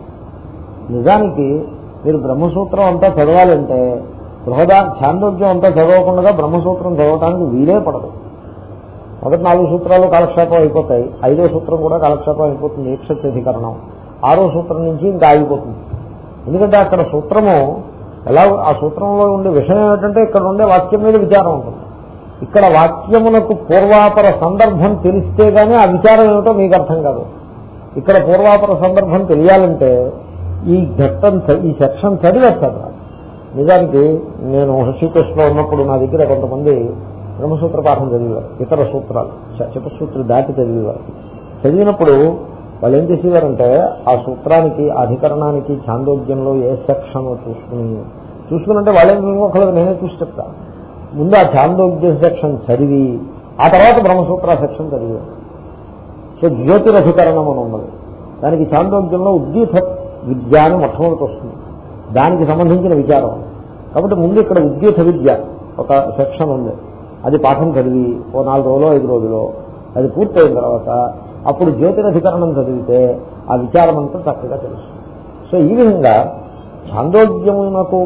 నిజానికి మీరు బ్రహ్మసూత్రం అంతా చదవాలంటే బృహదా ఛాందోగ్యం అంతా చదవకుండా బ్రహ్మసూత్రం చదవటానికి వీలే పడదు. మొదటి నాలుగు సూత్రాలు కాలక్షేపం అయిపోతాయి. ఐదో సూత్రం కూడా కాలక్షేపం అయిపోతుంది. ఈక్షత్యధికరణం ఆరో సూత్రం నుంచి ఇంకా ఆగిపోతుంది. ఎందుకంటే అక్కడ సూత్రము ఎలా ఆ సూత్రంలో ఉండే విషయం ఏమిటంటే ఇక్కడ ఉండే వాక్యం మీద విచారం ఉంటుంది. ఇక్కడ వాక్యమునకు పూర్వాపర సందర్భం తెలిస్తే గానీ ఆ విచారం ఏమిటో మీకు అర్థం కాదు. ఇక్కడ పూర్వాపర సందర్భం తెలియాలంటే ఈ ఘట్టం చ- ఈ సెక్షన్ చదివేస్తారు. నిజానికి నేను హృషికేశ్లో ఉన్నప్పుడు నా దగ్గర కొంతమంది బ్రహ్మసూత్ర పాఠం చదివేవారు ఇతర సూత్రాలు చ- చతుసూత్రులు దాటి చదివేవారు. చదివినప్పుడు వాళ్ళు ఏం చేసేవారంటే ఆ సూత్రానికి అధికరణానికి ఛాందోగ్యంలో ఏ సెక్షన్ చూసుకుని చూసుకుని అంటే వాళ్ళేం ఒకళ్ళు నేనే చూసి చెప్తా. ముందు ఆ ఛాందోగ్య సెక్షన్ చదివి ఆ తర్వాత బ్రహ్మసూత్ర సెక్షన్ చదివారు సో జ్యోతిరధికరణం అని ఉన్నది. దానికి చాందోగ్యంలో ఉద్దీత విద్య అని మొట్టమొదటి వస్తుంది. దానికి సంబంధించిన విచారం. కాబట్టి ముందు ఇక్కడ ఉద్దీత విద్య ఒక సెక్షన్ ఉంది. అది పాఠం చదివి ఓ నాలుగు రోజులు ఐదు రోజులు అది పూర్తయిన తర్వాత అప్పుడు జ్యోతిరధికరణం చదివితే ఆ విచారం అంతా చక్కగా తెలుస్తుంది. సో ఈ విధంగా ఛాందోగ్యమునకు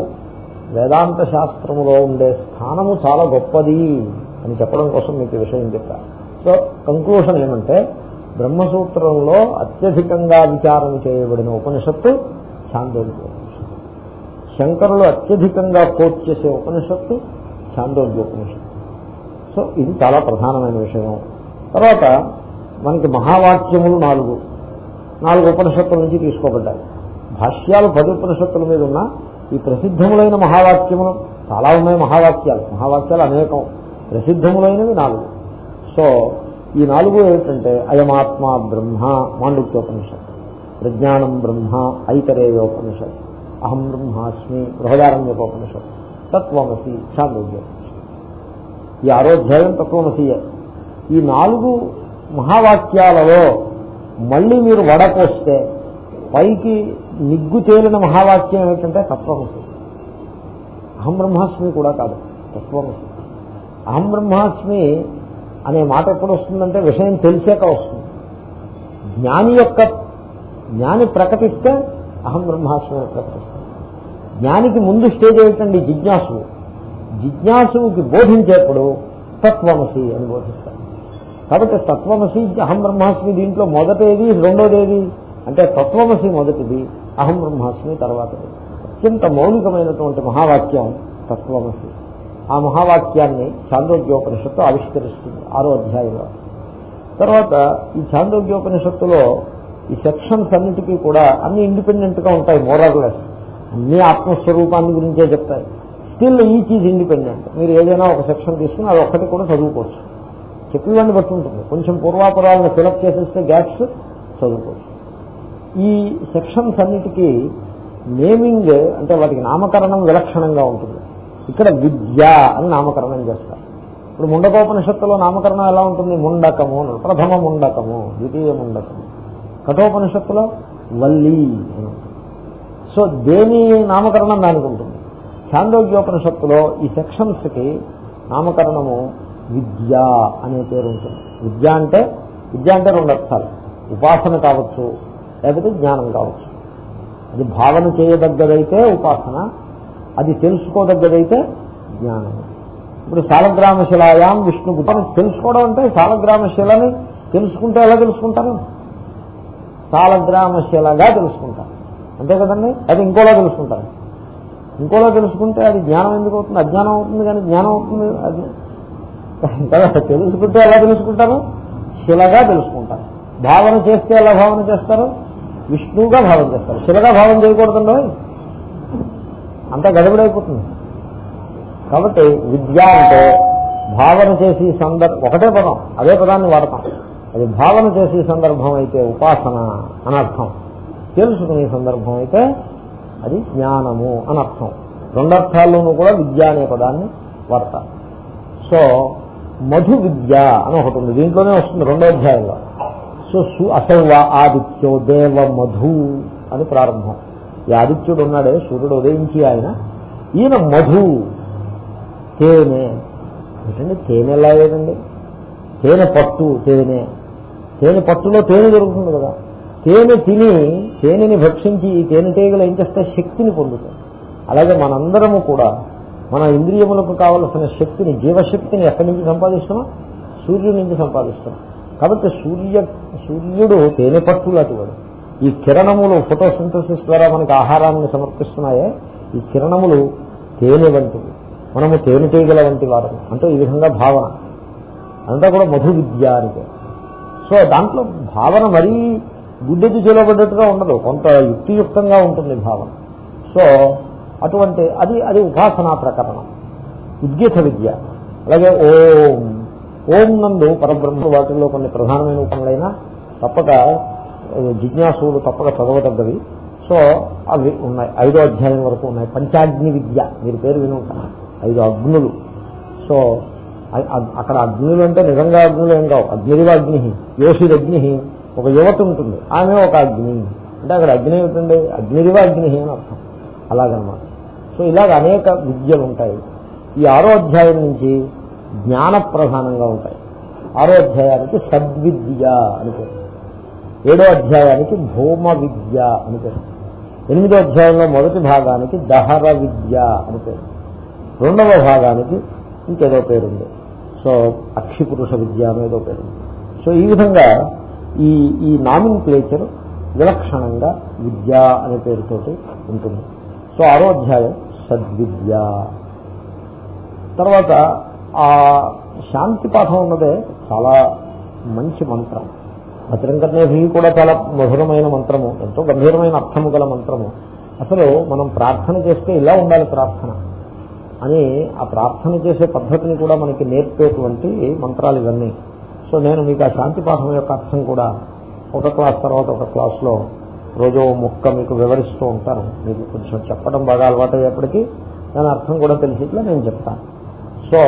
వేదాంత శాస్త్రములో ఉండే స్థానము చాలా గొప్పది అని చెప్పడం కోసం మీకు విషయం చెప్పాను సో కంక్లూషన్ ఏమంటే బ్రహ్మసూత్రంలో అత్యధికంగా విచారం చేయబడిన ఉపనిషత్తు ఛాందోగ్య. శంకరులు అత్యధికంగా కోట్ చేసే ఉపనిషత్తు ఛాందోగ్య సో ఇది చాలా ప్రధానమైన విషయం. తర్వాత మనకి మహావాక్యములు నాలుగు. నాలుగు ఉపనిషత్తుల నుంచి తీసుకోబడ్డాయి. భాష్యాలు పది ఉపనిషత్తుల మీద ఉన్న ఈ ప్రసిద్ధములైన మహావాక్యములు చాలా ఉన్నాయి మహావాక్యాలు. మహావాక్యాలు అనేకం. ప్రసిద్ధములైనవి నాలుగు. సో ఈ నాలుగు ఏమిటంటే అయమాత్మ బ్రహ్మ మాండుక్యోపనిషత్ ప్రజ్ఞానం బ్రహ్మ ఐతరేయోపనిషత్ అహం బ్రహ్మాస్మి బృహదారణ్యోపనిషత్ తత్వమసి చాంద్రోగ్యం ఈ ఆరోధ్యాయం తత్వమసియే ఈ నాలుగు మహావాక్యాలలో మళ్ళీ మీరు వడపోస్తే పైకి నిగ్గు తేలిన మహావాక్యం ఏమిటంటే తత్వమసి అహం బ్రహ్మాస్మి కూడా కాదు తత్వమసి అహం బ్రహ్మాస్మి అనే మాట ఎప్పుడు వస్తుందంటే విషయం తెలిసాక వస్తుంది. జ్ఞాని యొక్క జ్ఞాని ప్రకటిస్తే అహం బ్రహ్మాస్మి ప్రకటిస్తాను జ్ఞానికి ముందు స్టేజ్ ఏమిటండి? జిజ్ఞాసు జిజ్ఞాసుకి బోధించేప్పుడు తత్వమసి అని బోధిస్తాడు కాబట్టి తత్వమసి అహం బ్రహ్మాస్మి దీంట్లో మొదటేది రెండోదేది? అంటే తత్వమసి మొదటిది అహం బ్రహ్మాస్మి తర్వాతది. అత్యంత మౌలికమైనటువంటి మహావాక్యం తత్వమసి. ఆ మహావాక్యాన్ని చాంద్రోగ్యోపనిషత్తు ఆవిష్కరిస్తుంది ఆరో అధ్యాయంలో. తర్వాత ఈ చాంద్రోగ్యోపనిషత్తులో ఈ సెక్షన్స్ అన్నిటికీ కూడా అన్ని ఇండిపెండెంట్గా ఉంటాయి మోరర్లెస్ అన్ని ఆత్మస్వరూపాన్ని గురించే చెప్తాయి. Still each is independent. మీరు ఏదైనా ఒక సెక్షన్ తీసుకుని అది ఒక్కటి కూడా చదువుకోవచ్చు. చెప్పేవాడిని బట్టి ఉంటుంది. కొంచెం పూర్వాపురాలను ఫిలప్ చేసేస్తే గ్యాప్స్ చదువుకోవచ్చు. ఈ సెక్షన్స్ అన్నిటికీ నేమింగ్ అంటే వాటికి నామకరణం విలక్షణంగా ఉంటుంది. ఇక్కడ విద్య అని నామకరణం చేస్తారు. ఇప్పుడు ముండకోపనిషత్తులో నామకరణం ఎలా ఉంటుంది? ముండకము ప్రథమ ముండకము ద్వితీయ ముండకము. కఠోపనిషత్తులో వల్లి అని సో దేని నామకరణం దానికి ఉంటుంది? ఛాందోగ్యోపనిషత్తులో ఈ సెక్షన్స్కి నామకరణము విద్య అనే పేరు ఉంటుంది. విద్య అంటే విద్య అంటే రెండు అర్థాలు. ఉపాసన కావచ్చు లేకపోతే జ్ఞానం కావచ్చు. అది భావన చేయదగ్గదైతే ఉపాసన అది తెలుసుకోదగ్గదైతే జ్ఞానం. ఇప్పుడు శాలగ్రామశిలాయాం విష్ణు గుప్తం తెలుసుకోవడం అంటే శాలగ్రామశిలని తెలుసుకుంటే ఎలా తెలుసుకుంటారు? శాలగ్రామశిలగా తెలుసుకుంటారు. అంతే కదండి? అది ఇంకోలా తెలుసుకుంటారు. ఇంకోలా తెలుసుకుంటే అది జ్ఞానం ఎందుకు అవుతుంది? అజ్ఞానం అవుతుంది కానీ జ్ఞానం అవుతుంది అది. కదా తెలుసుకుంటే ఎలా తెలుసుకుంటారు? శిలగా తెలుసుకుంటారు. భావన చేస్తే ఎలా భావన చేస్తారు? విష్ణువుగా భావన చేస్తారు. శిలగా భావన చేయకూడదండి అంతా గడబడైపోతుంది. కాబట్టి విద్య అంటే భావన చేసి సందర్భం ఒకటే పదం అదే పదాన్ని వాడతాం. అది భావన చేసే సందర్భం అయితే ఉపాసన అనర్థం. తెలుసుకునే సందర్భం అయితే అది జ్ఞానము అనర్థం రెండర్థాల్లోనూ కూడా విద్య అనే పదాన్ని వాడతారు. సో మధు విద్య అని ఒకటి ఉంది. దీంట్లోనే వస్తుంది రెండో అధ్యాయంలో. సో సు అసౌవ ఆదిత్యో దేవ మధు అని ప్రారంభం. ఈ ఆదిత్యుడు ఉన్నాడే సూర్యుడు ఉదయించి ఆయన. ఈయన మధు తేనె. ఏంటంటే తేనె ఎలా లేదండి? తేనె పట్టు తేనె. తేనె పట్టులో తేనె దొరుకుతుంది కదా. తేనె తిని తేనెని భక్షించి ఈ తేనెటీగలు ఏం చేస్తే శక్తిని పొందుతాయి అలాగే మనందరము కూడా మన ఇంద్రియములకు కావలసిన శక్తిని జీవశక్తిని ఎక్కడి నుంచి సంపాదిస్తున్నాం? సూర్యుడి నుంచి సంపాదిస్తున్నాం. కాబట్టి సూర్య సూర్యుడు తేనె పట్టులాంటి వాడు. ఈ కిరణములు ఫోటోసింథసిస్ ద్వారా మనకు ఆహారాన్ని సమర్పిస్తున్నాయే. ఈ కిరణములు తేనె వంటివి. మనము తేనెటీగల వంటి వారము. అంటే ఈ విధంగా భావన. అంతా కూడా మధు విద్య అని సో దాంట్లో భావన మరీ గుడ్డెద్దు చేయబడ్డట్టుగా ఉండదు. కొంత యుక్తియుక్తంగా ఉంటుంది భావన. సో అటువంటి అది అది ఉపాసనా ప్రకరణం ఉద్గీత విద్య. అలాగే ఓం. ఓం నందు పరబ్రహ్మ వాటిల్లో కొన్ని ప్రధానమైన పనులైన తప్పక జిజ్ఞాసులు తప్పక చదవదగ్గవి. సో అవి ఉన్నాయి. ఐదో అధ్యాయం వరకు ఉన్నాయి. పంచాగ్ని విద్య. మీరు పేరు విని ఐదు అగ్నులు. సో అక్కడ అగ్నులు అంటే నిజంగా అగ్నులు ఏం కావు. అగ్నిరివ అగ్ని యోషిరగ్ని ఒక యువత ఉంటుంది. ఆమె ఒక అగ్ని. అంటే అక్కడ అగ్ని ఏమిటండి? అగ్నిరివ అగ్ని అని అర్థం. అలాగనమాట. సో ఇలాగ అనేక విద్యలు ఉంటాయి. ఈ ఆరో అధ్యాయం నుంచి జ్ఞాన ప్రధానంగా ఉంటాయి. ఆరో అధ్యాయానికి సద్విద్య అని పేరు. ఏడో అధ్యాయానికి భూమ విద్య అని పేరు. ఎనిమిదో అధ్యాయంలో మొదటి భాగానికి దహర విద్య అని పేరు. రెండవ భాగానికి ఇంకేదో పేరుంది. సో అక్షిపురుష విద్య అనేదో పేరుంది. సో ఈ విధంగా ఈ ఈ నామిన్ క్లేచర్ విలక్షణంగా విద్య అనే పేరుతోటి ఉంటుంది. సో ఆరో అధ్యాయం సద్విద్య. తర్వాత ఆ శాంతి పాఠం ఉన్నదే చాలా మంచి మంత్రం. భద్రంకర్ణేభి కూడా చాలా మధురమైన మంత్రము ఎంతో గంభీరమైన అర్థము గల మంత్రము. అసలు మనం ప్రార్థన చేస్తే ఇలా ఉండాలి ప్రార్థన అని ఆ ప్రార్థన చేసే పద్ధతిని కూడా మనకి నేర్పేటువంటి మంత్రాలు ఇవన్నీ. సో నేను మీకు ఆ శాంతి పాఠం యొక్క అర్థం కూడా ఒక క్లాస్ తర్వాత ఒక క్లాస్లో రోజు ముక్క మీకు వివరిస్తూ ఉంటాను. మీకు కొంచెం చెప్పడం బాగా అలవాటు అయ్యేప్పటికీ దాని అర్థం కూడా తెలిసిట్లా నేను చెప్తాను. సో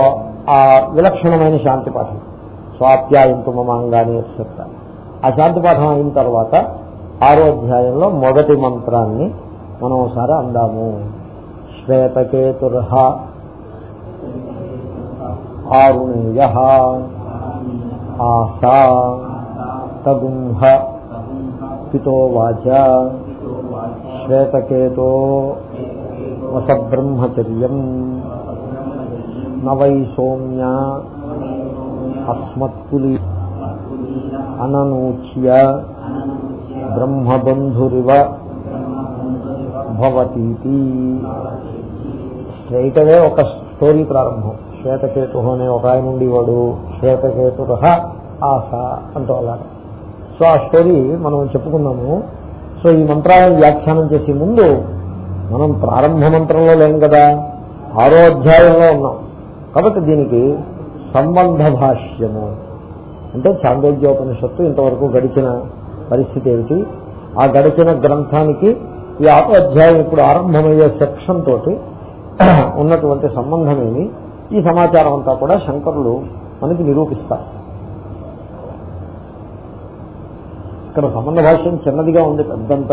ఆ విలక్షణమైన శాంతి పాఠం. స్వాప్యాయంతు మమాంగాని చెప్తాను ఆ శాంతి పాఠం అయిన తర్వాత ఆరో అధ్యాయంలో మొదటి మంత్రాన్ని మనం ఒకసారి అందాము. శ్వేతకేతుర్హ ఆరుణేయ ఆసా తగుంహ పితోవాచ శ్వేతకేతో వసబ్రహ్మచర్యం నవై సోమ్య అస్మత్కులి అననూచ్య బ్రహ్మబంధురివ భవతీతి స్ట్రైట్ అవే ఒక స్టోరీ ప్రారంభం. శ్వేతకేతు అనే ఒక ఆయన ఉండేవాడు. శ్వేతకేతు ఆశ అంటూ అలాగా. సో ఆ స్టోరీ మనం చెప్పుకున్నాము. సో ఈ మంత్రాలను వ్యాఖ్యానం చేసే ముందు మనం ప్రారంభ మంత్రంలో లేం కదా ఆరో అధ్యాయంలో ఉన్నాం. కాబట్టి దీనికి సంబంధ భాష్యము. అంటే చాంద్రోగ్యోపనిషత్తు ఇంతవరకు గడిచిన పరిస్థితి ఏమిటి? ఆ గడిచిన గ్రంథానికి ఈ ఆరో అధ్యాయం ఇప్పుడు ఆరంభమయ్యే సెక్షన్ తోటి ఉన్నటువంటి సంబంధం ఏమి ఈ సమాచారం అంతా కూడా శంకరులు మనకి నిరూపిస్తారు. ఇక్కడ సంబంధ భాష్యం చిన్నదిగా ఉంది పెద్దంత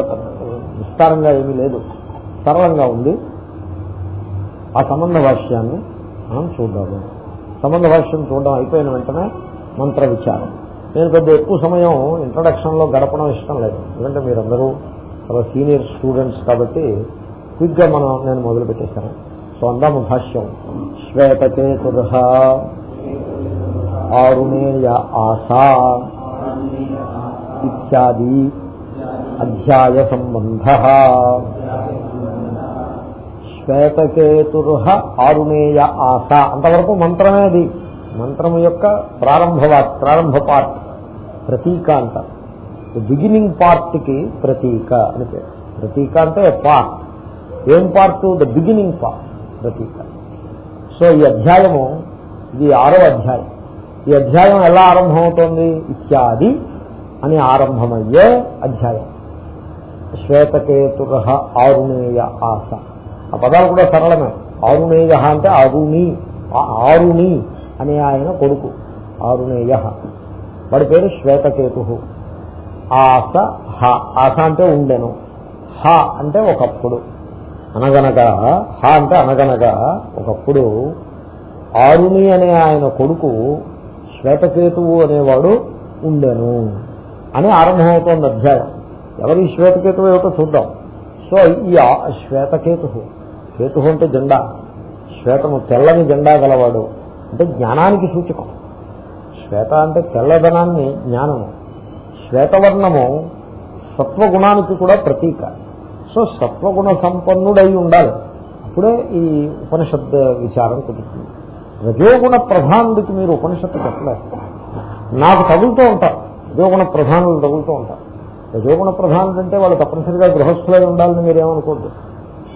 విస్తారంగా ఏమీ లేదు. సరళంగా ఉంది. ఆ సంబంధ భాష్యాన్ని మనం చూద్దాము. సంబంధ భాష్యం చూడడం అయిపోయిన వెంటనే మంత్ర విచారం. నేను పెద్ద ఎక్కువ సమయం ఇంట్రడక్షన్లో గడపడం ఇష్టం లేదు. ఎందుకంటే మీరందరూ చాలా సీనియర్ స్టూడెంట్స్ కాబట్టి క్విక్గా మనం నేను మొదలు పెట్టేశాను సో అందాము భాష్యం. శ్వేతకేతుర్హ ఆరుణేయ ఆశా ఇత్యాది అధ్యాయ సంబంధ. శ్వేతకేతుర్హ ఆరుణేయ ఆశ. అంతవరకు మంత్రమే అది. మంత్రం యొక్క ప్రారంభ ప్రారంభ పార్ట్ ప్రతీక అంట. బిగినింగ్ పార్ట్కి ప్రతీక అని పేరు. ప్రతీక అంటే పార్ట్ ఏం పార్ట్ ద బిగినింగ్ పార్ట్ ప్రతీక. సో ఈ అధ్యాయము ఇది ఆరో అధ్యాయం. ఈ అధ్యాయం ఎలా ఆరంభమవుతోంది? ఇత్యాది అని ఆరంభమయ్యే అధ్యాయం. శ్వేతకేతుర ఆరుణేయ ఆశ. ఆ పదాలు కూడా సరళమే. ఆరుణేయ అంటే అరుణి ఆరుణి అనే ఆయన కొడుకు. ఆరుణేయ. వాడి పేరు శ్వేతకేతు ఆస హ. ఆస అంటే ఉండెను. హ అంటే ఒకప్పుడు. అనగనగా హ అంటే అనగనగా ఒకప్పుడు ఆరుణి అనే ఆయన కొడుకు శ్వేతకేతువు అనేవాడు ఉండెను. అని ఆరంభమవుతోంది అధ్యాయం. ఎవరి శ్వేతకేతువు ఏమిటో చూద్దాం. సో ఈ శ్వేతకేతు. కేతు అంటే జెండా. శ్వేతము తెల్లని జెండా గలవాడు. అంటే జ్ఞానానికి సూచకం. శ్వేత అంటే తెల్లదనాన్ని జ్ఞానము. శ్వేతవర్ణము సత్వగుణానికి కూడా ప్రతీక. సో సత్వగుణ సంపన్నుడై ఉండాలి. అప్పుడే ఈ ఉపనిషత్ విచారం కుదురుతుంది. రజోగుణ ప్రధానుడికి మీరు ఉపనిషత్తు చెప్పలేదు నాకు తగులుతూ ఉంటారు. రజోగుణ ప్రధానులు తగులుతూ ఉంటారు. రజోగుణ ప్రధానులు అంటే వాళ్ళు తప్పనిసరిగా గృహస్థులై ఉండాలని మీరేమనుకోండి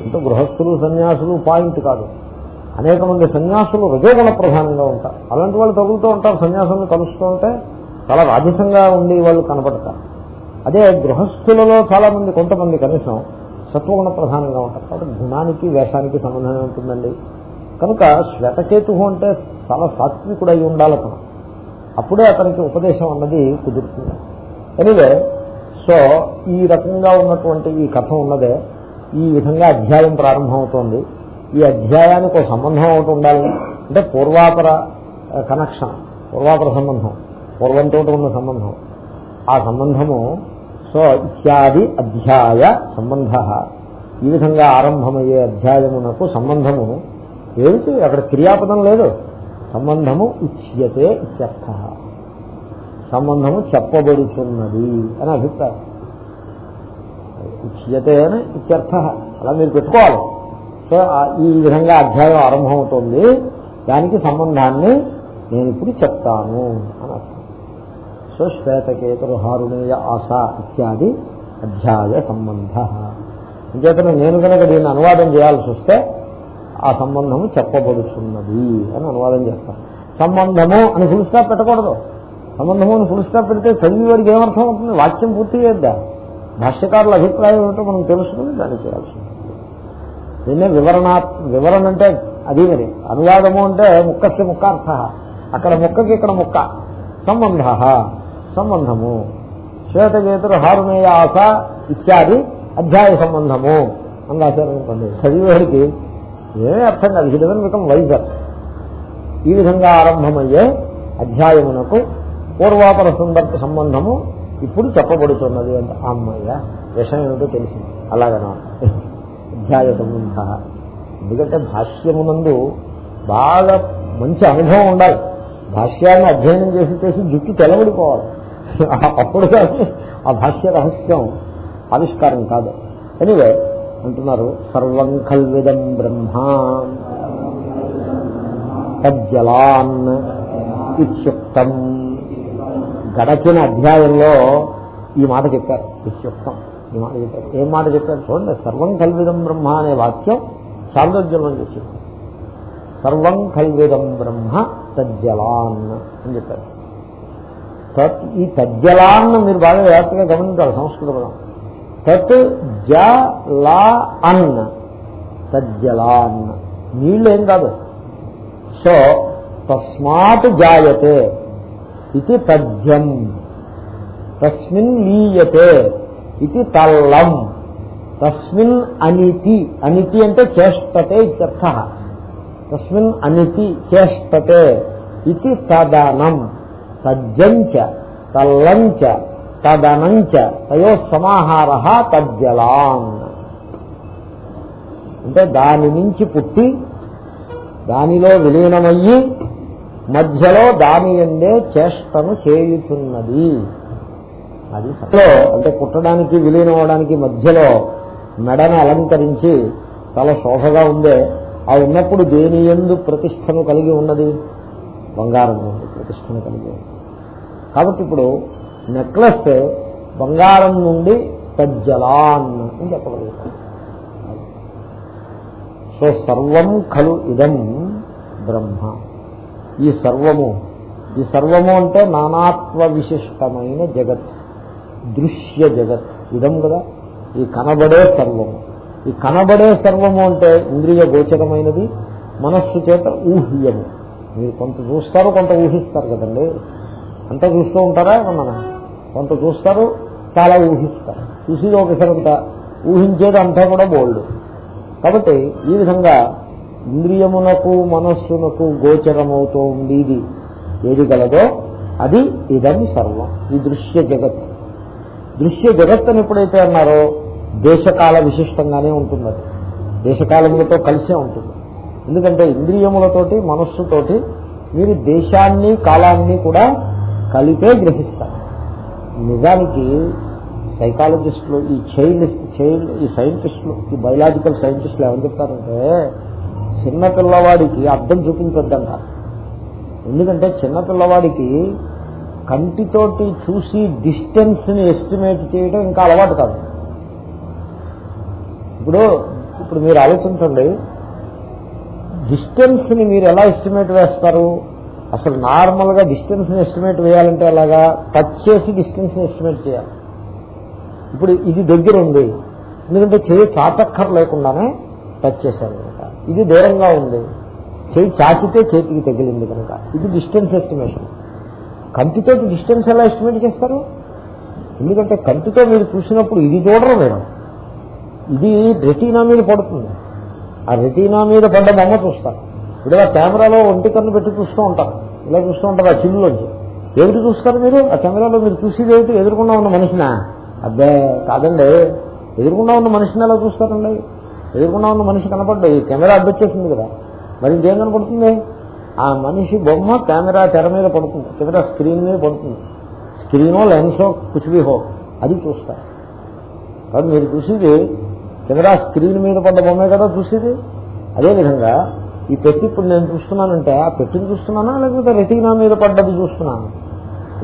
ఇంత గృహస్థులు సన్యాసులు పాయింట్ కాదు. అనేక మంది సన్యాసులు రజోగుణ ప్రధానంగా ఉంటారు. అలాంటి వాళ్ళు తగులుతూ ఉంటారు. సన్యాసులను కలుస్తూ ఉంటే చాలా రాజసంగా ఉండి వాళ్ళు కనపడతారు అదే గృహస్థులలో చాలా మంది కొంతమంది కనీసం సత్వగుణ ప్రధానంగా ఉంటారు. కాబట్టి గుణానికి వేషానికి సంబంధం ఉంటుందండి కనుక శ్వేతకేతు అంటే చాలా సాత్వికుడై ఉండాలి అతను అప్పుడే అతనికి ఉపదేశం అన్నది కుదురుతుంది. ఎనివే సో ఈ రకంగా ఉన్నటువంటి ఈ కథ ఉన్నదే ఈ విధంగా అధ్యాయం ప్రారంభమవుతోంది. ఈ అధ్యాయానికి ఒక సంబంధం ఒకటి ఉండాలి. అంటే పూర్వాపర uh, కనెక్షన్ పూర్వాపర సంబంధం పూర్వంతో ఉన్న సంబంధం. ఆ సంబంధము సో ఇత్యాది అధ్యాయ సంబంధ. ఈ విధంగా ఆరంభమయ్యే అధ్యాయమునకు సంబంధము. ఏమిటి? అక్కడ క్రియాపదం లేదు. సంబంధము ఉచ్యతే ఇత్యర్థ. సంబంధము చెప్పబడుతున్నది అని అభిప్రాయం. ఉచ్యతే అని ఇత్యర్థ. అలా మీరు పెట్టుకోవాలి. సో ఈ విధంగా అధ్యాయం ఆరంభమవుతుంది. దానికి సంబంధాన్ని నేను ఇప్పుడు చెప్తాను అని అర్థం. సో శ్వేతకేతురు హారుణేయ ఆశ ఇత్యాది అధ్యాయ సంబంధ. అంచేతనే నేను కనుక దీన్ని అనువాదం చేయాల్సి వస్తే ఆ సంబంధము చెప్పబడుతున్నది అని అనువాదం చేస్తాను సంబంధము అని ఫుల్ స్టాప్ పెట్టకూడదు. సంబంధము అని ఫుల్ స్టాప్ పెడితే చదివి వారికి ఏమర్థం అవుతుంది? వాక్యం పూర్తి చేద్దా భాష్యకారుల అభిప్రాయం ఏమిటో మనం తెలుసుకుని దాన్ని చేయాల్సి ఉంటుంది దీన్నే వివరణ వివరణ అంటే అది మరి. అనువాదము అంటే ముక్కస్య ముక్కార్థ. అక్కడ ముక్కకి ఇక్కడ ముక్క. సంబంధ. సంబంధము. శ్వేతగేతుడు హారునేయ ఆశ ఇత్యాది అధ్యాయ సంబంధము. అని రాశారనుకోండి చదివేవాడికి ఏమీ అర్థం కాదు. హిడవన్ వికం వైజర్ ఈ విధంగా ఆరంభమయ్యే అధ్యాయమునకు పూర్వాపర సందర్భ సంబంధము ఇప్పుడు చెప్పబడుతున్నది అంటే. అమ్మయ్య విషయం ఏమిటో తెలిసింది. అలాగనా? అధ్యాయ సంబంధ ఎందుకంటే భాష్యమునందు బాగా మంచి అనుభవం ఉండాలి. భాష్యాన్ని అధ్యయనం చేసి చేసి జుట్టు తెలబడిపోవాలి అప్పుడు కానీ ఆ భాష్య రహస్యం ఆవిష్కారం కాదు. ఎనివే అంటున్నారు సర్వం కల్విదం బ్రహ్మ తజ్జలాన్ ఇత్యుక్తం. గడచిన అధ్యాయంలో ఈ మాట చెప్పారు ఇత్యుక్తం. ఈ మాట చెప్పారు. ఏం మాట చెప్పారు చూడండి సర్వం కల్విదం బ్రహ్మ అనే వాక్యం చాంద్రోద్యమం చేసింది సర్వం కల్విదం బ్రహ్మ తజ్జలాన్ అని చెప్పారు. ఈ తజ్జలాన్ మీరు బాగా జాగ్రత్తగా గమనించాలి సంస్కృత పదం. తత్ జ లా అన్. తజ్జలాన్ నీళ్ళు ఏం కాదు. సో తస్మాత్ జాయతే ఇది తజ్జం తస్మిన్ లీయతే ఇది తల్లం. తస్మిన్ అనితి. అనితి అంటే చేష్టతే ఇత్యర్థ. తస్మిన్ అనితి చేష్టతే ఇది తదనం. తజ్జంచ తల్లంచ తదనంచ తయో సమాహార తజ్జలాన్. అంటే దాని నుంచి పుట్టి దానిలో విలీనమయ్యి మధ్యలో దాని ఎందే చేష్టను చేయుతున్నది అది అంటే పుట్టడానికి విలీనం అవడానికి మధ్యలో మెడను అలంకరించి చాలా శోభగా ఉందే. ఆ ఉన్నప్పుడు దేని ఎందు ప్రతిష్టను కలిగి ఉన్నది? బంగారం ప్రతిష్టను కలిగి ఉంది కాబట్టి ఇప్పుడు నెక్లెస్ బంగారం నుండి తజ్జలాన్ అని చెప్పగలుగుతాం సో సర్వం ఖలు ఇదం బ్రహ్మ. ఈ సర్వము ఈ సర్వము అంటే నానాత్వ విశిష్టమైన జగత్ దృశ్య జగత్. ఇదం కదా? ఈ కనబడే సర్వము. ఈ కనబడే సర్వము అంటే ఇంద్రియ గోచరమైనది మనస్సు చేత ఊహ్యము. మీరు కొంత చూస్తారు కొంత ఊహిస్తారు కదండి? అంతా చూస్తూ ఉంటారా ఏమన్నా కొంత చూస్తారు చాలా ఊహిస్తారు. చూసేది అంతా ఊహించేది అంతా కూడా బోల్డ్. కాబట్టి ఈ విధంగా ఇంద్రియమునకు మనస్సునకు గోచరమవుతూ ఉండేది ఏది గలదో అది ఇదని సర్వం. ఈ దృశ్య జగత్. దృశ్య జగత్ అని ఎప్పుడైతే అన్నారో దేశకాల విశిష్టంగానే ఉంటుంది అది దేశకాలములతో కలిసే ఉంటుంది. ఎందుకంటే ఇంద్రియములతోటి మనస్సుతోటి మీరు దేశాన్ని కాలాన్ని కూడా కలిపే గ్రహిస్తారు నిజానికి సైకాలజిస్టులు ఈ చైల్డ్ చైల్డ్ ఈ సైంటిస్టులు ఈ బయలాజికల్ సైంటిస్టులు ఏమని చెప్తారంటే చిన్న పిల్లవాడికి అర్థం చూపించద్దంట. ఎందుకంటే చిన్న పిల్లవాడికి కంటితోటి చూసి డిస్టెన్స్ని ఎస్టిమేట్ చేయడం ఇంకా అలవాటు కాదు. ఇప్పుడు ఇప్పుడు మీరు ఆలోచించండి. డిస్టెన్స్ని మీరు ఎలా ఎస్టిమేట్ వేస్తారు? అసలు నార్మల్గా డిస్టెన్స్ని ఎస్టిమేట్ వేయాలంటే అలాగా టచ్ చేసి డిస్టెన్స్ని ఎస్టిమేట్ చేయాలి. ఇప్పుడు ఇది దగ్గర ఉంది. ఎందుకంటే చేయి చాటక్కర్ లేకుండానే టచ్ చేశారు కనుక. ఇది దూరంగా ఉంది. చేయి చాచితే చేతికి తగిలింది కనుక. ఇది డిస్టెన్స్ ఎస్టిమేషన్. కంటితో డిస్టెన్స్ ఎలా ఎస్టిమేట్ చేస్తారు? ఎందుకంటే కంటితో మీరు చూసినప్పుడు ఇది చూడరు మీరు ఇది రెటీనా మీద పడుతుంది. ఆ రెటీనా మీద పడ్డ బొమ్మ చూస్తారు. ఇప్పుడు ఆ కెమెరాలో ఒంటి కన్ను పెట్టి చూస్తూ ఉంటారు. ఇలా చూస్తూ ఉంటారు ఆ చిల్లులోంచి ఏమిటి చూస్తారు మీరు? ఆ కెమెరాలో మీరు చూసేది ఏమిటి? ఎదురుకుండా ఉన్న మనిషినా? అబ్బే కాదండి. ఎదురుకుండా ఉన్న మనిషిని ఎలా చూస్తారండి? ఎదురుకుండా ఉన్న మనిషి కనపడ్డా ఈ కెమెరా అడ్డొచ్చేసింది కదా. మరి ఇంకేం కనపడుతుంది? ఆ మనిషి బొమ్మ కెమెరా తెర మీద పడుతుంది. కెమెరా స్క్రీన్ మీద పడుతుంది. స్క్రీనో లెన్సో కుచిబిహో అది చూస్తారు. కాబట్టి మీరు చూసేది కెమెరా స్క్రీన్ మీద పడ్డ బొమ్మే కదా చూసేది? అదేవిధంగా ఈ పెట్టి ఇప్పుడు నేను చూస్తున్నానంటే ఆ పెట్టిని చూస్తున్నానా? లేకపోతే రెటీనా మీద పడ్డది చూస్తున్నాను?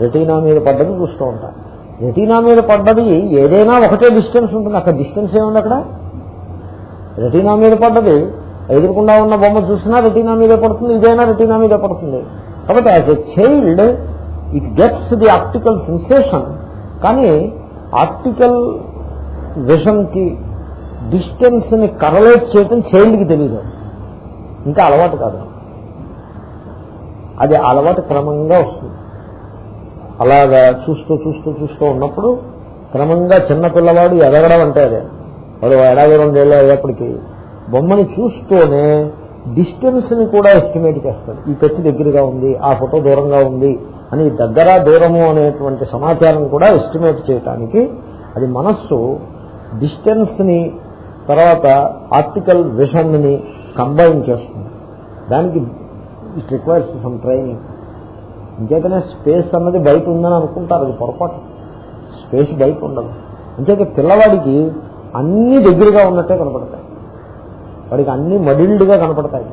రెటీనా మీద పడ్డది చూస్తూ ఉంటాను రెటీనా మీద పడ్డది ఏదైనా ఒకటే డిస్టెన్స్ ఉంటుంది. అక్కడ డిస్టెన్స్ ఏముంది అక్కడ? రెటీనా మీద పడ్డది. ఎదురుకుండా ఉన్న బొమ్మ చూసినా రెటీనా మీద పడుతుంది ఇదైనా రెటీనా మీద పడుతుంది. కాబట్టి as a child it gets the optical sensation కానీ ఆప్టికల్ విజన్కి డిస్టెన్స్ని కరలేట్ చేయటం చైల్డ్కి తెలియదు ఇంకా అలవాటు కాదు. అది అలవాటు క్రమంగా వస్తుంది. అలాగా చూస్తూ చూస్తూ చూస్తూ ఉన్నప్పుడు క్రమంగా చిన్న పిల్లవాడు ఎదగడం అంటే అదే. వాడు ఏడాది రెండేళ్ళు అయ్యేప్పటికీ బొమ్మని చూస్తూనే డిస్టెన్స్ని కూడా ఎస్టిమేట్ చేస్తాడు. ఈ పెట్టి దగ్గరగా ఉంది ఆ ఫోటో దూరంగా ఉంది అని దగ్గర దూరము అనేటువంటి సమాచారం కూడా ఎస్టిమేట్ చేయటానికి అది మనస్సు డిస్టెన్స్ని తర్వాత ఆర్టికల్ విషన్ని కంబైన్ చేస్తుంది. దానికి ఇట్ రిక్వైర్స్ సమ్ ట్రైనింగ్. ఇంకేతనే స్పేస్ అన్నది బయట ఉందని అనుకుంటారు అది పొరపాటు. స్పేస్ బయట ఉండదు అంచేత పిల్లవాడికి అన్ని దగ్గరగా ఉన్నట్టే కనపడతాయి. వాడికి అన్ని మడిల్డ్గా కనపడతాయి.